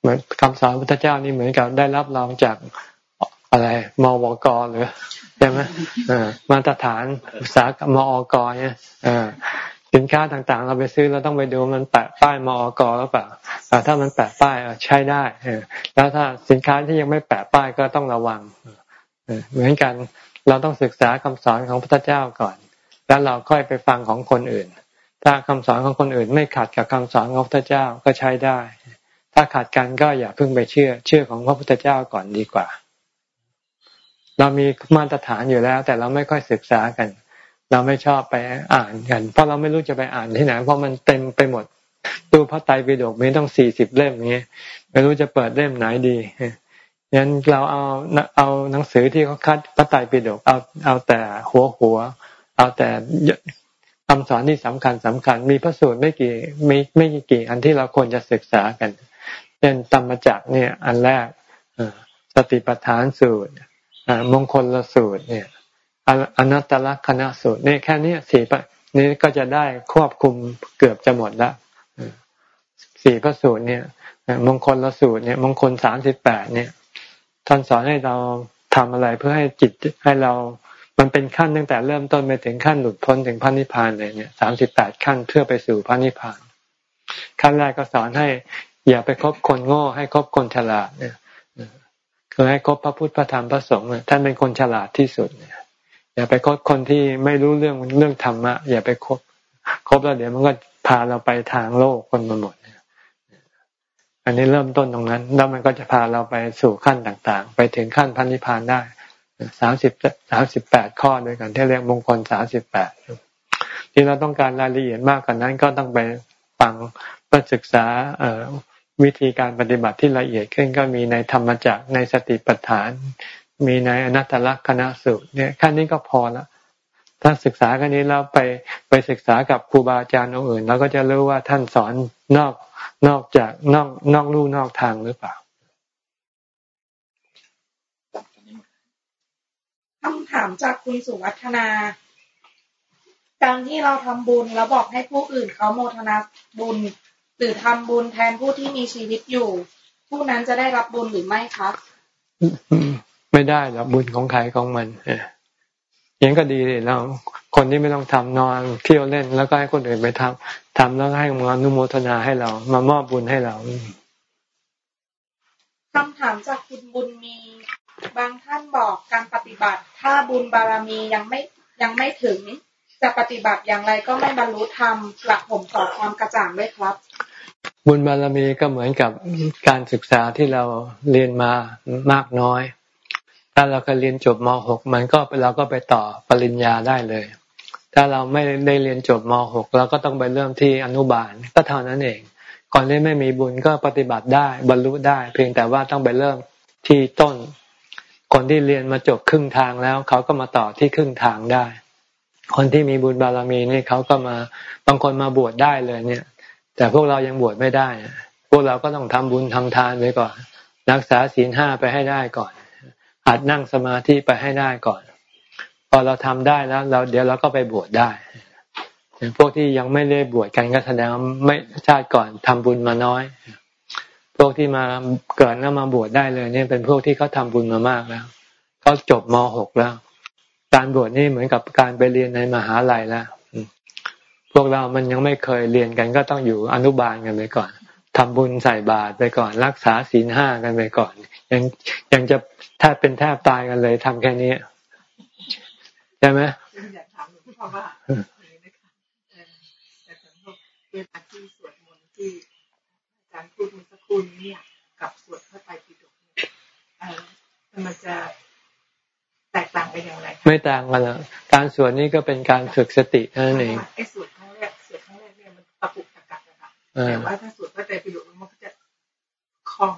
เหมือนคำสอนพระพุทธเจ้านี่เหมือนกับได้รับรองจากอะไรมวกหรือใช่ไหมมาตรฐานอุตสาหกรรมมอกเนี่ย สินค้าต่างๆ เราไปซื้อเราต้องไปดูมันแปะป้ายมอกหรือเปล่าถ้ามันแปะป้ายใช้ได้แล้วถ้าสินค้าที่ยังไม่แปะป้ายก็ต้องระวังเหมือนกันเราต้องศึกษาคำสอนของพระเจ้าก่อน แล้วเราค่อยไปฟังของคนอื่น ถ้าคำสอนของคนอื่น ไม่ขัดกับคำสอนของพระเจ้าก็ใช้ได้ ถ้าขัดกันก็อย่าเพิ่งไปเชื่อ เชื่อของพระพุทธเจ้าก่อนดีกว่า เรามีมาตรฐานอยู่แล้ว แต่เราไม่ค่อยศึกษากัน เราไม่ชอบไปอ่านกัน เพราะเราไม่รู้จะไปอ่านที่ไหนเพราะมันเต็มไปหมดตู้พระไตรปิฎกมีต้องสี่สิบเล่มเงี้ยไม่รู้จะเปิดเล่มไหนดีงั้นเราเอาเอาหนังสือที่เขาคัดพระไตรปิฎกเอาเอาแต่หัวหัว เอาแต่คำสอนที่สำคัญสำคัญ มีพระสูตรไม่กี่ไม่ไม่กี่อันที่เราควรจะศึกษากันเช่นธรรมจักเนี่ย อันแรกสติปัฏฐานสูตรมงคลละสูตรเนี่ย อนัตตลักษณะสูตรนี่แค่นี้สี่นี้ก็จะได้ควบคุมเกือบจะหมดละสี่พระสูตรเนี่ยมงคลละสูตรเนี่ยมงคลสามสิบแปดเนี่ยท่านสอนให้เราทำอะไรเพื่อให้จิตให้เรา มันเป็นขั้นตั้งแต่เริ่มต้นไปถึงขั้นหลุดพ้นถึงพระนิพพานเลยเนี่ยสามสิบแปดขั้นเพื่อไปสู่พระนิพพาน ขั้นแรกก็สอนให้ อย่าไปคบคนโง่ให้คบคนฉลาดเนี่ยคือให้คบพระพุทธพระธรรมพระสงฆ์ท่านเป็นคนฉลาดที่สุดเนี่ย อย่าไปคบคนที่ไม่รู้เรื่องเรื่องธรรมะอย่าไปคบคบแล้วเดี๋ยวมันก็พาเราไปทางโลกคนมาหมดอันนี้เริ่มต้นตรงนั้น แล้วมันก็จะพาเราไปสู่ขั้นต่างๆ ไปถึงขั้นพันธิพานได้สามสิบสามสิบแปดข้อด้วยกันที่เรียกมงคลสามสิบแปดที่เราต้องการรายละเอียดมากกว่านั้นก็ต้องไปฟังเพื่อศึกษาวิธีการปฏิบัติที่ละเอียดขึ้นก็มีในธรรมจักในสติปัฏฐาน มีในอนัตตลักษณะสูตรเนี่ยแค่นี้ก็พอแล้วถ้าศึกษากันนี้แล้วไปไปศึกษากับครูบาอาจารย์องค์อื่นเราก็จะรู้ว่าท่านสอนนอกนอกจากนอกนอกลู่นอกทางหรือเปล่าคำถามจากคุณสุวัฒนาการที่เราทำบุญแล้วบอกให้ผู้อื่นเขาโมทนาบุญ หรือทำบุญแทนผู้ที่มีชีวิตอยู่ ผู้นั้นจะได้รับบุญหรือไม่ครับ ไม่ได้หรอกบุญของใครของมันยังก็ดีเลยเราคนที่ไม่ต้องทำนอนเที่ยวเล่นแล้วก็ให้คนอื่นไปทำทำแล้วให้มาอนุโมทนาให้เรา มามอบบุญให้เราคำถามจากคุณบุญมี บางท่านบอกการปฏิบัติ ถ้าบุญบารมียังไม่ยังไม่ถึง จะปฏิบัติอย่างไรก็ไม่บรรลุธรรมกระผมขอความกระจ่างด้วยครับ บุญบารมีก็เหมือนกับการศึกษาที่เราเรียนมามากน้อย ถ้าเราเคยเรียนจบม .6 มันก็เราก็ไปต่อปริญญาได้เลย ถ้าเราไม่ได้เรียนจบม .6 เราก็ต้องไปเริ่มที่อนุบาลก็เท่านั้นเองก่อนที่ไม่มีบุญก็ปฏิบัติได้บรรลุได้ เพียงแต่ว่าต้องไปเริ่มที่ต้น คนที่เรียนมาจบครึ่งทางแล้ว เขาก็มาต่อที่ครึ่งทางได้ คนที่มีบุญบารมีนี่เขาก็มาบางคนมาบวชได้เลยเนี่ย แต่พวกเรายังบวชไม่ได้ พวกเราก็ต้องทำบุญทำทานไปก่อน รักษาศีลห้าไปให้ได้ก่อน หัดนั่งสมาธิไปให้ได้ก่อน พอเราทำได้แล้วเราเดี๋ยวเราก็ไปบวชได้พวกที่ยังไม่ได้บวชกันก็แสดงไม่ชาติก่อนทำบุญมาน้อย พวกที่มาเกิดแล้วมาบวชได้เลยเนี่ยเป็นพวกที่เขาทาบุญมามากแล้วเขาจบม .6 แล้ว การบวชนี่เหมือนกับการไปเรียนในมหาลัยแล้วพวกเรามันยังไม่เคยเรียนกันก็ต้องอยู่อนุบาลกันไปก่อนทำบุญใส่บาตรไปก่อน รักษาศีลห้ากันไปก่อน ยังยังจะแทบเป็นแทบตายกันเลยทำแค่นี้ใช่ไหมอยากถามหลวงพ่อว่าแต่สำหรับเวลาที่สวดมนต์ที่อาจารย์พูดเมื่อสักครู่นี้เนี่ย กับสวดพระไตรปิฎกเนี่ยมันจะแตกต่างกันอย่างไรไม่ต่างกันหรอกการสวดนี้ก็เป็นการฝึกสตินั่นเองไอ้สวดครั้งแรกสวดครั้งแรกเนี่ยมันตะปุกตะกักนะคะแต่ว่าถ้าสวดพระไตรปิฎกมันก็จะคล่อง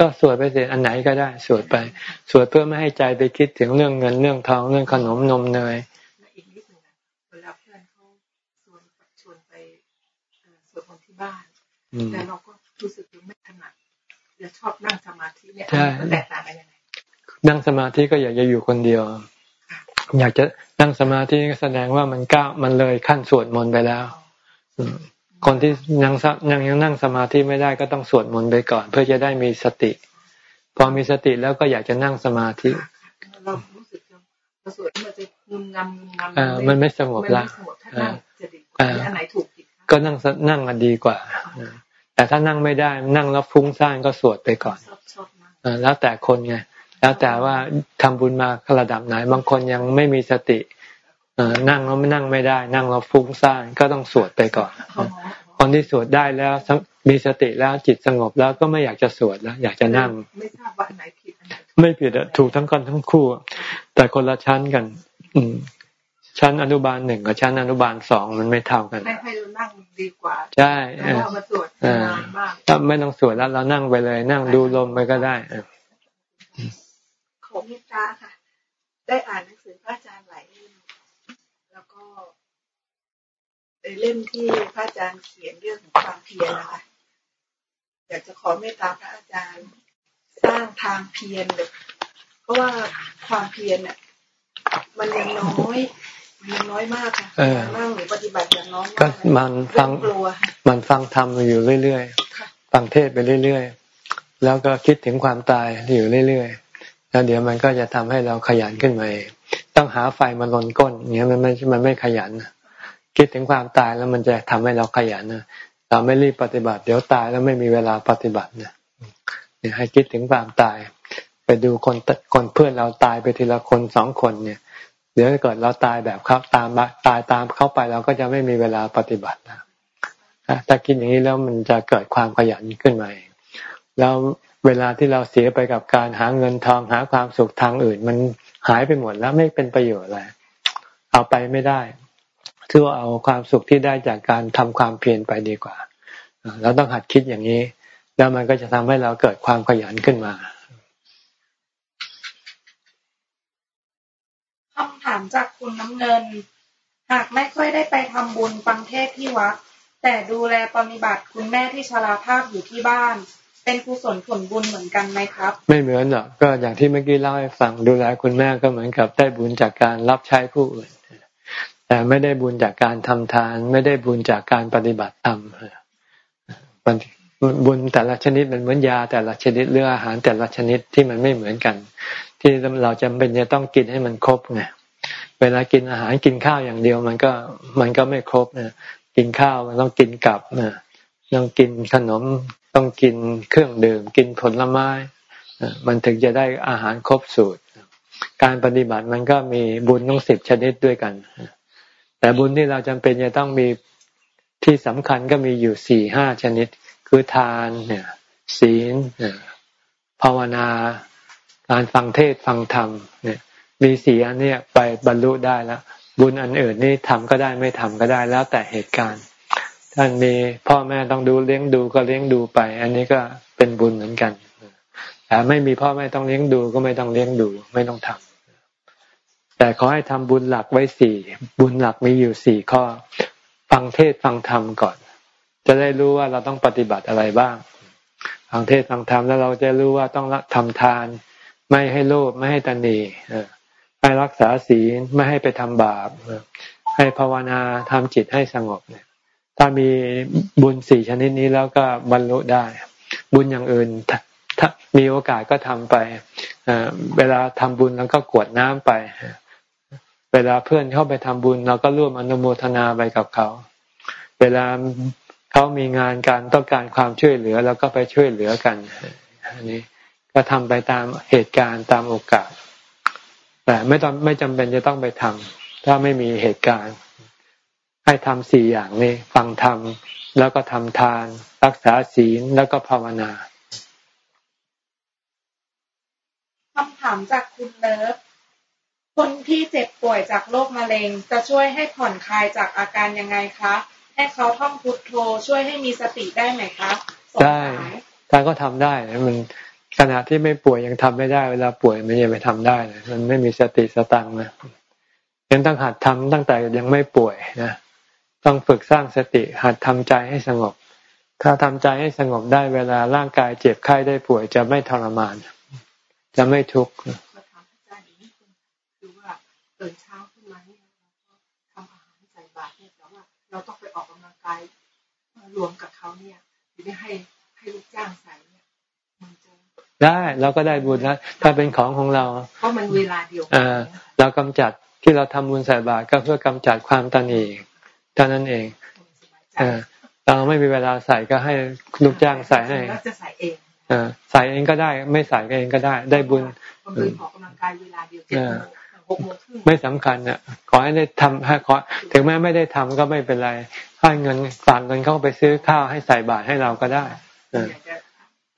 ก็สวดไปเสร็จอันไหนก็ได้สวดไป สวดเพื่อไม่ให้ใจไปคิดถึงเรื่องเงินเรื่องทองเรื่องขนมนมเนยอีกนิดนึงเวลาเพื่อนเขาชวนชวนไปสวดมนต์ที่บ้านแต่เราก็รู้สึกไม่ถนัดจะชอบนั่งสมาธิเนี่ยแตกต่างกันยังไงนั่งสมาธิก็อยากจะอยู่คนเดียว อยากจะนั่งสมาธิแสดงว่ามันก้าวมันเลยขั้นสวดมนต์ไปแล้ว คนที่ยังยังยังนั่งสมาธิไม่ได้ก็ต้องสวดมนต์ไปก่อน เพื่อจะได้มีสติ พอมีสติแล้วก็อยากจะนั่งสมาธิเรารู้สึกเราสวดมันจะงุมงำงุมงำมันไม่สงบละอันไหนถูกก็นั่งนั่งอันดีกว่าแต่ถ้านั่งไม่ได้นั่งแล้วฟุ้งซ่านก็สวดไปก่อนแล้วแต่คนไงแล้วแต่ว่าทำบุญมาระดับไหน บางคนยังไม่มีสติ นั่งแล้วไม่นั่งไม่ได้ นั่งแล้วฟุ้งซ่านก็ต้องสวดไปก่อน คนที่สวดได้แล้วมีสติแล้วจิตสงบแล้วก็ไม่อยากจะสวดแล้ว อยากจะนั่ง ไม่ทราบว่าอันไหนผิดอันไหนไม่ผิดอะถูกทั้งคนทั้งคู่ แต่คนละชั้นกัน อืมชั้นอนุบาลหนึ่งกับชั้นอนุบาลสองมันไม่เท่ากันให้ให้เรานั่งดีกว่า ใช่เพราะว่ามาสวดนานมากถ้าไม่ต้องสวดแล้วเรานั่งไปเลย นั่งดูลมไปก็ได้เออขอเมตตาค่ะ ได้อ่านหนังสือพระอาจารย์หลายเล่มแล้วก็ใน เล่มที่พระอาจารย์เขียนเรื่องของความเพียรนะคะ อยากจะขอเมตตาพระอาจารย์สร้างทางเพียรเลยเพราะว่าความเพียรเนี่ยมันยังน้อยมันยังน้อยมากค่ะนั่งหรือปฏิบัติอย่างน้อยก็มากมันฟังกลัวค่ะมันฟังธรรมอยู่เรื่อยค่ะๆฟังเทศไปเรื่อยๆแล้วก็คิดถึงความตายอยู่เรื่อยๆแล้วเดี๋ยวมันก็จะทำให้เราขยันขึ้นมาเองต้องหาไฟมาลนก้นอย่างเงี้ยมันไม่มันไม่ขยันนะ คิดถึงความตายแล้วมันจะทำให้เราขยันนะเราไม่รีบปฏิบัติ เดี๋ยวตายแล้วไม่มีเวลาปฏิบัตินะเนี่ยให้คิดถึงความตาย ไปดูคนคนเพื่อนเราตายไปทีละคนสองคนเนี่ย เดี๋ยวเกิดเราตายแบบเขาตามตายตามเข้าไปเราก็จะไม่มีเวลาปฏิบัตินะถ้าคิดอย่างนี้แล้วมันจะเกิดความขยันขึ้นมาเองแล้วเวลาที่เราเสียไปกับการหาเงินทองหาความสุขทางอื่น มันหายไปหมดแล้วไม่เป็นประโยชน์อะไรเอาไปไม่ได้ ถือว่าเอาความสุขที่ได้จากการทำความเพียรไปดีกว่า เราต้องหัดคิดอย่างนี้ แล้วมันก็จะทำให้เราเกิดความขยันขึ้นมาคำถามจากคุณน้ำเงิน หากไม่ค่อยได้ไปทำบุญฟังเทศน์ที่วัด แต่ดูแลปฏิบัติคุณแม่ที่ชราภาพอยู่ที่บ้าน เป็นกุศลผลบุญเหมือนกันไหมครับ ไม่เหมือนหรอกก็อย่างที่เมื่อกี้เล่าให้ฟังดูแลคุณแม่ก็เหมือนกับได้บุญจากการรับใช้ผู้อื่น แต่ไม่ได้บุญจากการทำทาน ไม่ได้บุญจากการปฏิบัติธรรมบุญแต่ละชนิดมันเหมือนยาแต่ละชนิดเรืออาหารแต่ละชนิดที่มันไม่เหมือนกัน ที่เราจำเป็นจะต้องกินให้มันครบไงเวลากินอาหารกินข้าวอย่างเดียว มันก็มันก็ไม่ครบนะกินข้าวมันต้องกินกับนะต้องกินขนมต้องกินเครื่องดื่ม กินผลไม้มันถึงจะได้อาหารครบสูตร การปฏิบัติมันก็มีบุญต้องสิบชนิดด้วยกัน แต่บุญที่เราจำเป็นจะต้องมีที่สำคัญก็มีอยู่สี่ห้าชนิด คือทานเนี่ยศีลภาวนา การฟังเทศฟังธรรมเนี่ย มีสี่อันเนี้ยไปบรรลุได้แล้วบุญอันอื่นนี่ทำก็ได้ไม่ทำก็ได้แล้วแต่เหตุการณ์ ท่านมีพ่อแม่ต้องดูเลี้ยงดูก็เลี้ยงดูไป อันนี้ก็เป็นบุญเหมือนกันแต่ไม่มีพ่อแม่ต้องเลี้ยงดูก็ไม่ต้องเลี้ยงดูไม่ต้องทำ แต่ขอให้ทำบุญหลักไว้สี่บุญหลักมีอยู่สี่ข้อ ฟังเทศฟังธรรมก่อน จะได้รู้ว่าเราต้องปฏิบัติอะไรบ้าง ฟังเทศฟังธรรมแล้วเราจะรู้ว่าต้องทำทาน ไม่ให้โลภไม่ให้ตันนีให้รักษาศีลไม่ให้ไปทำบาป ให้ภาวนาทำจิตให้สงบเนี่ยถ้ามีบุญสี่ชนิดนี้แล้วก็บรรลุได้ บุญอย่างอื่นถ้ามีโอกาสก็ทำไปเวลาทำบุญแล้วก็กวดน้ำไป เวลาเพื่อนเข้าไปทำบุญ เราก็ร่วมอนุโมทนาไปกับเขา เวลาเขามีงานการต้องการความช่วยเหลือเราก็ไปช่วยเหลือกันอันนี้ก็ทำไปตามเหตุการณ์ตามโอกาส แต่ไม่ต้องไม่จำเป็นจะต้องไปทำถ้าไม่มีเหตุการณ์ ให้ทำสี่อย่างนี้ ฟังธรรมแล้วก็ทำทาน รักษาศีลแล้วก็ภาวนาคำถามจากคุณเลิฟ คนที่เจ็บป่วยจากโรคมะเร็ง จะช่วยให้ผ่อนคลายจากอาการยังไงคะ ให้เขาท่องพุทโธช่วยให้มีสติได้ไหมคะได้ถ้าก็ทำได้มันขณะที่ไม่ป่วยยังทำไม่ได้ เวลาป่วยมันยังไปทำได้เลยมันไม่มีสติสตังนะยังต้องหัดทำตั้งแต่ยังไม่ป่วยนะต้องฝึกสร้างสติหัดทำใจให้สงบ ถ้าทำใจให้สงบได้เวลาร่างกายเจ็บไข้ได้ป่วยจะไม่ทรมาน จะไม่ทุกข์คือว่าตื่นเช้าขึ้นมาเนี่ยทำอาหารใส่บาตรเนี่ยแต่ว่าเราต้อง ไปออกกำลังกายรวมกับเขาเนี่ยหรือให้ให้ลูกจ้างใส่เนี่ยมันจะได้เราก็ได้บุญแล้วถ้าเป็นของของเราเพราะมันเวลาเดียวอ่าเรากำจัดที่เราทำบุญใส่บาตรก็เพื่อกำจัดความตันเองเท่านั้นเองอ่าเราไม่มีเวลาใส่ก็ให้ลูกจ้างใส่ให้จะใส่เองใส่เองก็ได้ ไม่ใส่เองก็ได้ ได้บุญมันคือออกกำลังกายเวลาเดียวกโมงครึ่ง ไม่สำคัญอะ ขอให้ได้ทำให้ขอถึงแม้ไม่ได้ทำก็ไม่เป็นไรให้เงินฝากเงินเข้าไปซื้อข้าวให้ใส่บาตรให้เราก็ได้เอออยากจะ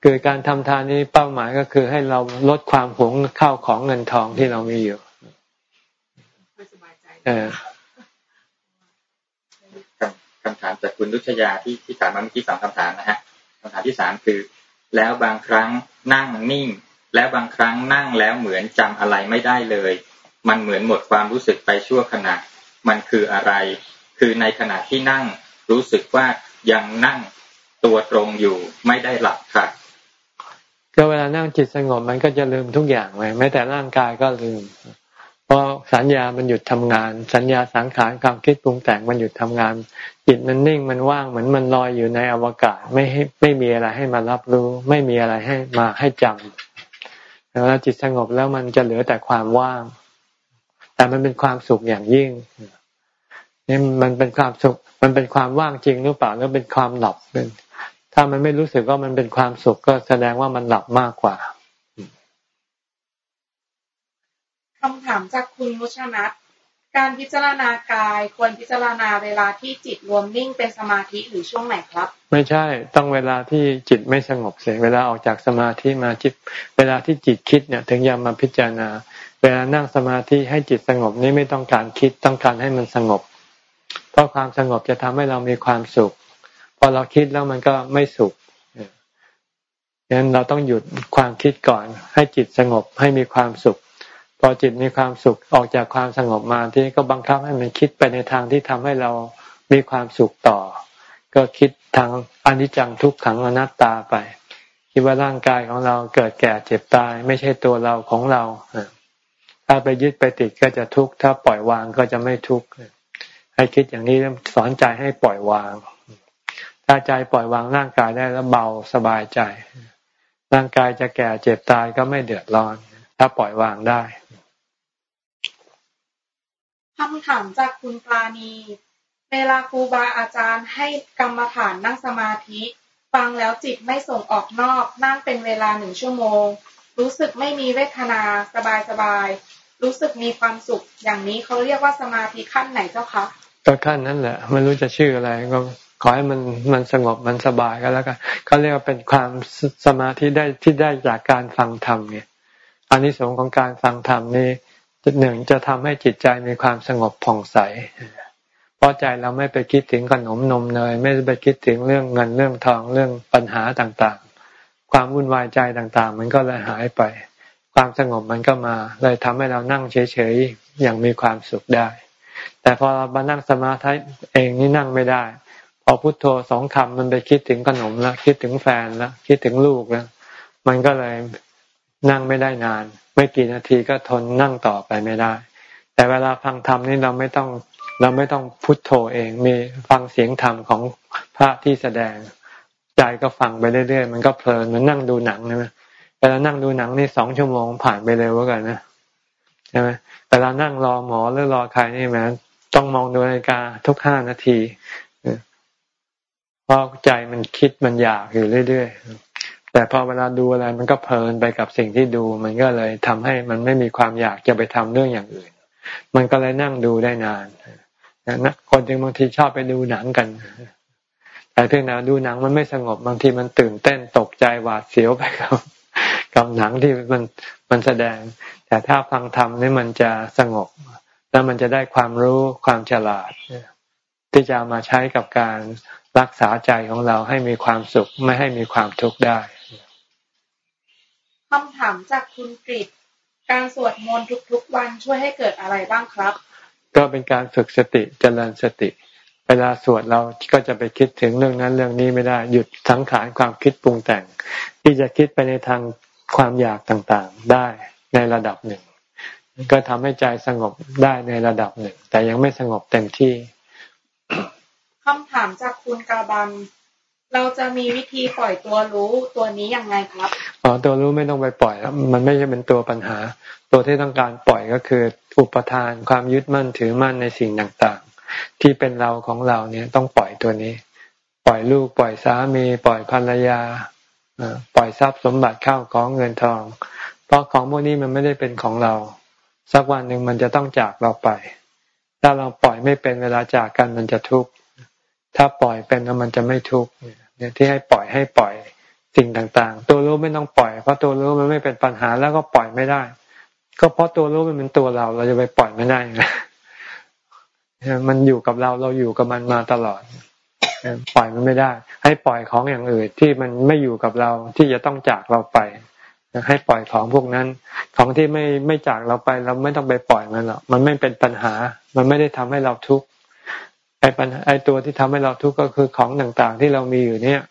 คือการทำทานนี้เป้าหมายก็คือให้เราลดความหวงข้าวของเงินทองที่เรามีอยู่ไม่สบายใจเออคำคำถามจากคุณรุชยาที่ที่ถามมาเมื่อกี้สองคำถามนะฮะคำถามที่สามคือ แล้วบางครั้งนั่งนิ่ง แล้วบางครั้งนั่งแล้วเหมือนจำอะไรไม่ได้เลย มันเหมือนหมดความรู้สึกไปชั่วขณะ มันคืออะไร คือในขณะที่นั่งรู้สึกว่ายังนั่งตัวตรงอยู่ไม่ได้หลับค่ะก็เวลานั่งจิตสงบมันก็จะลืมทุกอย่างเลยแม้แต่ร่างกายก็ลืม เพราะสัญญามันหยุดทำงาน สัญญาสังขารความคิดปรุงแต่งมันหยุดทำงาน จิตมันนิ่งมันว่างเหมือนมันลอยอยู่ในอวกาศไม่ให้ไม่มีอะไรให้มารับรู้ ไม่มีอะไรให้มาให้จำแล้วจิตสงบแล้วมันจะเหลือแต่ความว่าง แต่มันเป็นความสุขอย่างยิ่งนี่มันเป็นความสุข มันเป็นความว่างจริงหรือเปล่าหรือเป็นความหลับเป็นถ้ามันไม่รู้สึกว่ามันเป็นความสุขก็แสดงว่ามันหลับมากกว่าคำถามจากคุณมุชนัทการพิจารณากายควรพิจารณาเวลาที่จิตรวมนิ่งเป็นสมาธิหรือช่วงไหนครับ ไม่ใช่ต้องเวลาที่จิตไม่สงบเสียเวลาออกจากสมาธิมาจิต เวลาที่จิตคิดเนี่ย ถึงยามาพิจารณา เวลานั่งสมาธิให้จิตสงบนี่ไม่ต้องการคิดต้องการให้มันสงบ เพราะความสงบจะทำให้เรามีความสุข พอเราคิดแล้วมันก็ไม่สุขดังนั้นเราต้องหยุดความคิดก่อน ให้จิตสงบให้มีความสุข พอจิตมีความสุขออกจากความสงบมาที่ก็บังคับให้มันคิดไปในทางที่ทำให้เรามีความสุขต่อ ก็คิดทางอนิจจังทุกขังอนัตตาไปคิดว่าร่างกายของเราเกิดแก่เจ็บตาย ไม่ใช่ตัวเราของเรา ถ้าไปยึดไปติดก็จะทุกข์ถ้าปล่อยวางก็จะไม่ทุกข์ให้คิดอย่างนี้สอนใจให้ปล่อยวาง ถ้าใจปล่อยวางร่างกายได้แล้วเบาสบายใจ ร่างกายจะแก่เจ็บตายก็ไม่เดือดร้อน ถ้าปล่อยวางได้คำถามจากคุณปราณีเวลาครูบาอาจารย์ให้กรรมฐานนั่งสมาธิ ฟังแล้วจิตไม่ส่งออกนอกนั่งเป็นเวลาหนึ่งชั่วโมง รู้สึกไม่มีเวทนาสบายสบาย รู้สึกมีความสุข อย่างนี้เขาเรียกว่าสมาธิขั้นไหนเจ้าคะก็ขั้นนั้นแหละไม่รู้จะชื่ออะไรก็ขอให้มันมันสงบมันสบายก็แล้วกันเขาเรียกว่าเป็นความสสมาธิได้ที่ได้จากการฟังธรรมเนี่ยอานิสงส์ของการฟังธรรมนี่หนึ่งจะทำให้จิตใจมีความสงบผ่องใสเพราะใจเราไม่ไปคิดถึงขนมนมเนยไม่ไปคิดถึงเรื่องเงินเรื่องทองเรื่องปัญหาต่างๆ ความวุ่นวายใจต่างๆ มันก็เลยหายไป ความสงบมันก็มา เลยทำให้เรานั่งเฉยๆอย่างมีความสุขได้ แต่พอเรามานั่งสมาธิเองนี่นั่งไม่ได้ พอพุโทโธสองคำมันไปคิดถึงขนมแล้วคิดถึงแฟนแล้วคิดถึงลูกแล้วมันก็เลยนั่งไม่ได้นาน ไม่กี่นาทีก็ทนนั่งต่อไปไม่ได้ แต่เวลาฟังธรรมนี่เราไม่ต้องเราไม่ต้องพุโทโธเองมีฟังเสียงธรรมของพระที่แสดงใจก็ฟังไปเรื่อยๆ มันก็เพลินมันนั่งดูหนังนะ เวลานั่งดูหนังนี่สองชั่วโมงผ่านไปเร็วกันนะใช่ไหมเวลานั่งรอหมอหรือรอใครนี่แหมต้องมองดูนาฬิกาทุกห้านาทีเพราะใจมันคิดมันอยากอยู่เรื่อยๆ แต่พอเวลาดูอะไรมันก็เพลินไปกับสิ่งที่ดู มันก็เลยทำให้มันไม่มีความอยากจะไปทำเรื่องอย่างอื่น มันก็เลยนั่งดูได้นานนะคนจึงบางทีชอบไปดูหนังกันแต่เพียงแต่ดูหนังมันไม่สงบบางทีมันตื่นเต้นตกใจหวาดเสียวไปกับ กับหนังที่มันมันแสดง แต่ถ้าฟังธรรมนี่มันจะสงบ แล้วมันจะได้ความรู้ความฉลาดที่จะเอามาใช้กับการรักษาใจของเราให้มีความสุขไม่ให้มีความทุกข์ได้คำถามจากคุณกริตการสวดมนต์ทุกๆวันช่วยให้เกิดอะไรบ้างครับ ก็เป็นการฝึกสติเจริญสติ เวลาสวดเราก็จะไปคิดถึงเรื่องนั้นเรื่องนี้ไม่ได้ หยุดสังขารความคิดปรุงแต่ง ที่จะคิดไปในทางความอยากต่างๆได้ในระดับหนึ่ง ก็ทำให้ใจสงบได้ในระดับหนึ่ง แต่ยังไม่สงบเต็มที่คำถามจากคุณกาบันเราจะมีวิธีปล่อยตัวรู้ตัวนี้ยังไงครับอ๋อตัวรู้ไม่ต้องไปปล่อยแล้วมันไม่ใช่เป็นตัวปัญหา ตัวที่ต้องการปล่อยก็คืออุปทานความยึดมั่นถือมั่นในสิ่งต่างๆ ที่เป็นเราของเราเนี่ยต้องปล่อยตัวนี้ ปล่อยลูกปล่อยสามี ปล่อยภรรยาปล่อยทรัพย์สมบัติเข้าของเงินทอง เพราะของพวกนี้มันไม่ได้เป็นของเรา สักวันหนึ่งมันจะต้องจากเราไป ถ้าเราปล่อยไม่เป็นเวลาจากกันมันจะทุกข์ถ้าปล่อยเป็นแล้วมันจะไม่ทุกข์เนี่ยที่ให้ปล่อยให้ปล่อยสิ่งต่างๆ ตัวรู้ไม่ต้องปล่อย เพราะตัวรู้มันไม่เป็นปัญหาแล้วก็ปล่อยไม่ได้ ก็เพราะตัวรู้มันเป็นตัวเรา เราจะไปปล่อยไม่ได้ มันอยู่กับเราเราอยู่กับมันมาตลอดปล่อยมันไม่ได้ ให้ปล่อยของอย่างอื่นที่มันไม่อยู่กับเราที่จะต้องจากเราไป ให้ปล่อยของพวกนั้น ของที่ไม่ไม่จากเราไป เราไม่ต้องไปปล่อยมันหรอกมันไม่เป็นปัญหา มันไม่ได้ทำให้เราทุกข์ไอ้ปัญไอ้ตัวที่ทำให้เราทุกข์ก็คือของต่างๆ ที่เรามีอยู่เนี่ย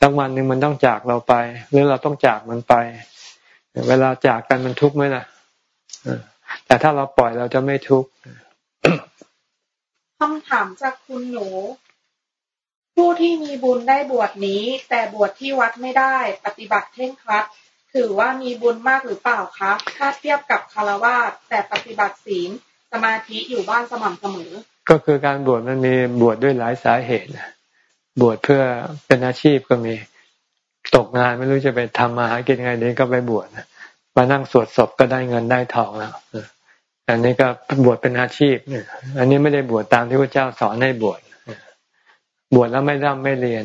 สักวันหนึ่งมันต้องจากเราไป หรือเราต้องจากมันไป เวลาจากกันมันทุกข์ไหมล่ะแต่ถ้าเราปล่อยเราจะไม่ทุกข์ ถามจากคุณหนู ผู้ที่มีบุญได้บวชนี้ แต่บวชที่วัดไม่ได้ ปฏิบัติเท่งครัด ถือว่ามีบุญมากหรือเปล่าคะถ้าเทียบกับคารวะแต่ปฏิบัติศีลสมาธิอยู่บ้านสม่ำเสมอ ก็คือการบวชมันมีบวชดด้วยหลายสาเหตุบวชเพื่อเป็นอาชีพก็มีตกงานไม่รู้จะไปทำมาหากินไงนี้ก็ไปบวชมานั่งสวดศพก็ได้เงินได้ทองแล้ว อันนี้ก็บวชเป็นอาชีพเนี่ยอันนี้ไม่ได้บวชตามที่พระเจ้าสอนให้บวชบวชแล้วไม่ร่ำไม่เรียน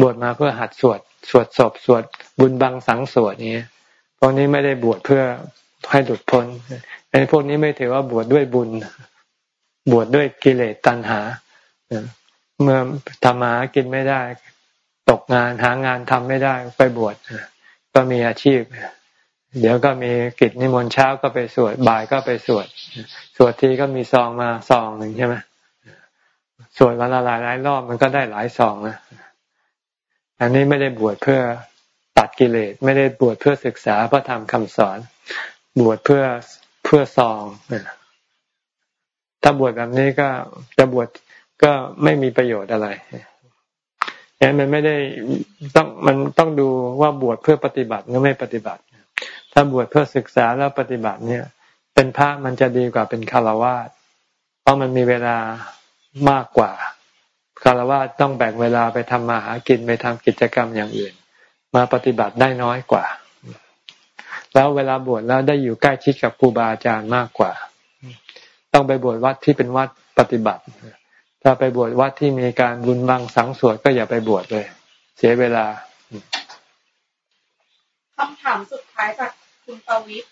บวชมาเพื่อหัดสวด สวดศพสวดบุญบังสังสวดนี้พวกนี้ไม่ได้บวชเพื่อให้หลุดพ้นไอ้พวกนี้ไม่ถือว่าบวชดด้วยบุญ บวชดด้วยกิเลสตัณหาเมื่อทำมหากินไม่ได้ ตกงานหางานทำไม่ได้ไปบวชก็มีอาชีพ เดี๋ยวก็มีกิจนิมนต์เช้าก็ไปสวดบ่ายก็ไปสวด สวดทีก็มีซองมาซองหนึ่งใช่ไหมสวดวันละหลายหลายรอบมันก็ได้หลายซองนะอันนี้ไม่ได้บวชเพื่อตัดกิเลสไม่ได้บวชเพื่อศึกษาพระธรรมคำสอน บวชเพื่อเพื่อซองถ้าบวชแบบนี้ก็จะบวชก็ไม่มีประโยชน์อะไรยังมันไม่ได้ต้องมันต้องดูว่าบวชเพื่อปฏิบัติหรือไม่ปฏิบัติ ถ้าบวชเพื่อศึกษาแล้วปฏิบัติเนี่ย เป็นพระมันจะดีกว่าเป็นคารวะเพราะมันมีเวลามากกว่าคารวะต้องแบ่งเวลาไปทำมาหากินไปทำกิจกรรมอย่างอื่น มาปฏิบัติได้น้อยกว่า แล้วเวลาบวชแล้วได้อยู่ใกล้ชิดกับครูบาอาจารย์มากกว่า ต้องไปบวชวัดที่เป็นวัดปฏิบัติ ถ้าไปบวชวัดที่มีการบุญบังสังสวดก็อย่าไปบวชเลย เสียเวลาคำถามสุดท้ายจาก คุณปวิทย์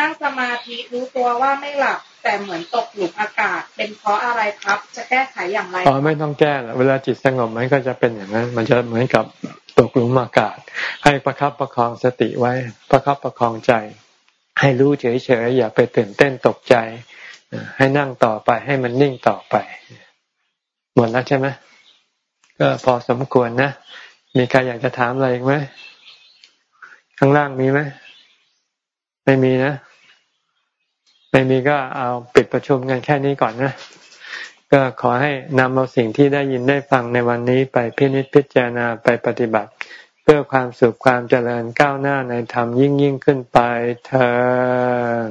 นั่งสมาธิรู้ตัวว่าไม่หลับ แต่เหมือนตกหลุมอากาศ เป็นเพราะอะไรครับ จะแก้ไขอย่างไรอ๋อไม่ต้องแก้เวลาจิตสงบมันก็จะเป็นอย่างนั้น มันจะเหมือนกับตกหลุมอากาศ ให้ประคับประคองสติไว้ ประคับประคองใจ ให้รู้เฉยๆอย่าไปตื่นเต้นตกใจ ให้นั่งต่อไปให้มันนิ่งต่อไป หมดแล้วใช่ไหมก็พอสมควรนะ มีใครอยากจะถามอะไรอีกไหมข้างล่างมีไหม ไม่มีนะ ไม่มีก็เอาปิดประชุมกันแค่นี้ก่อนนะ ก็ขอให้นำเอาสิ่งที่ได้ยินได้ฟังในวันนี้ไปพินิจพิจารณาไปปฏิบัติ เพื่อความสุขความเจริญก้าวหน้าในธรรมยิ่งยิ่งขึ้นไปเธอ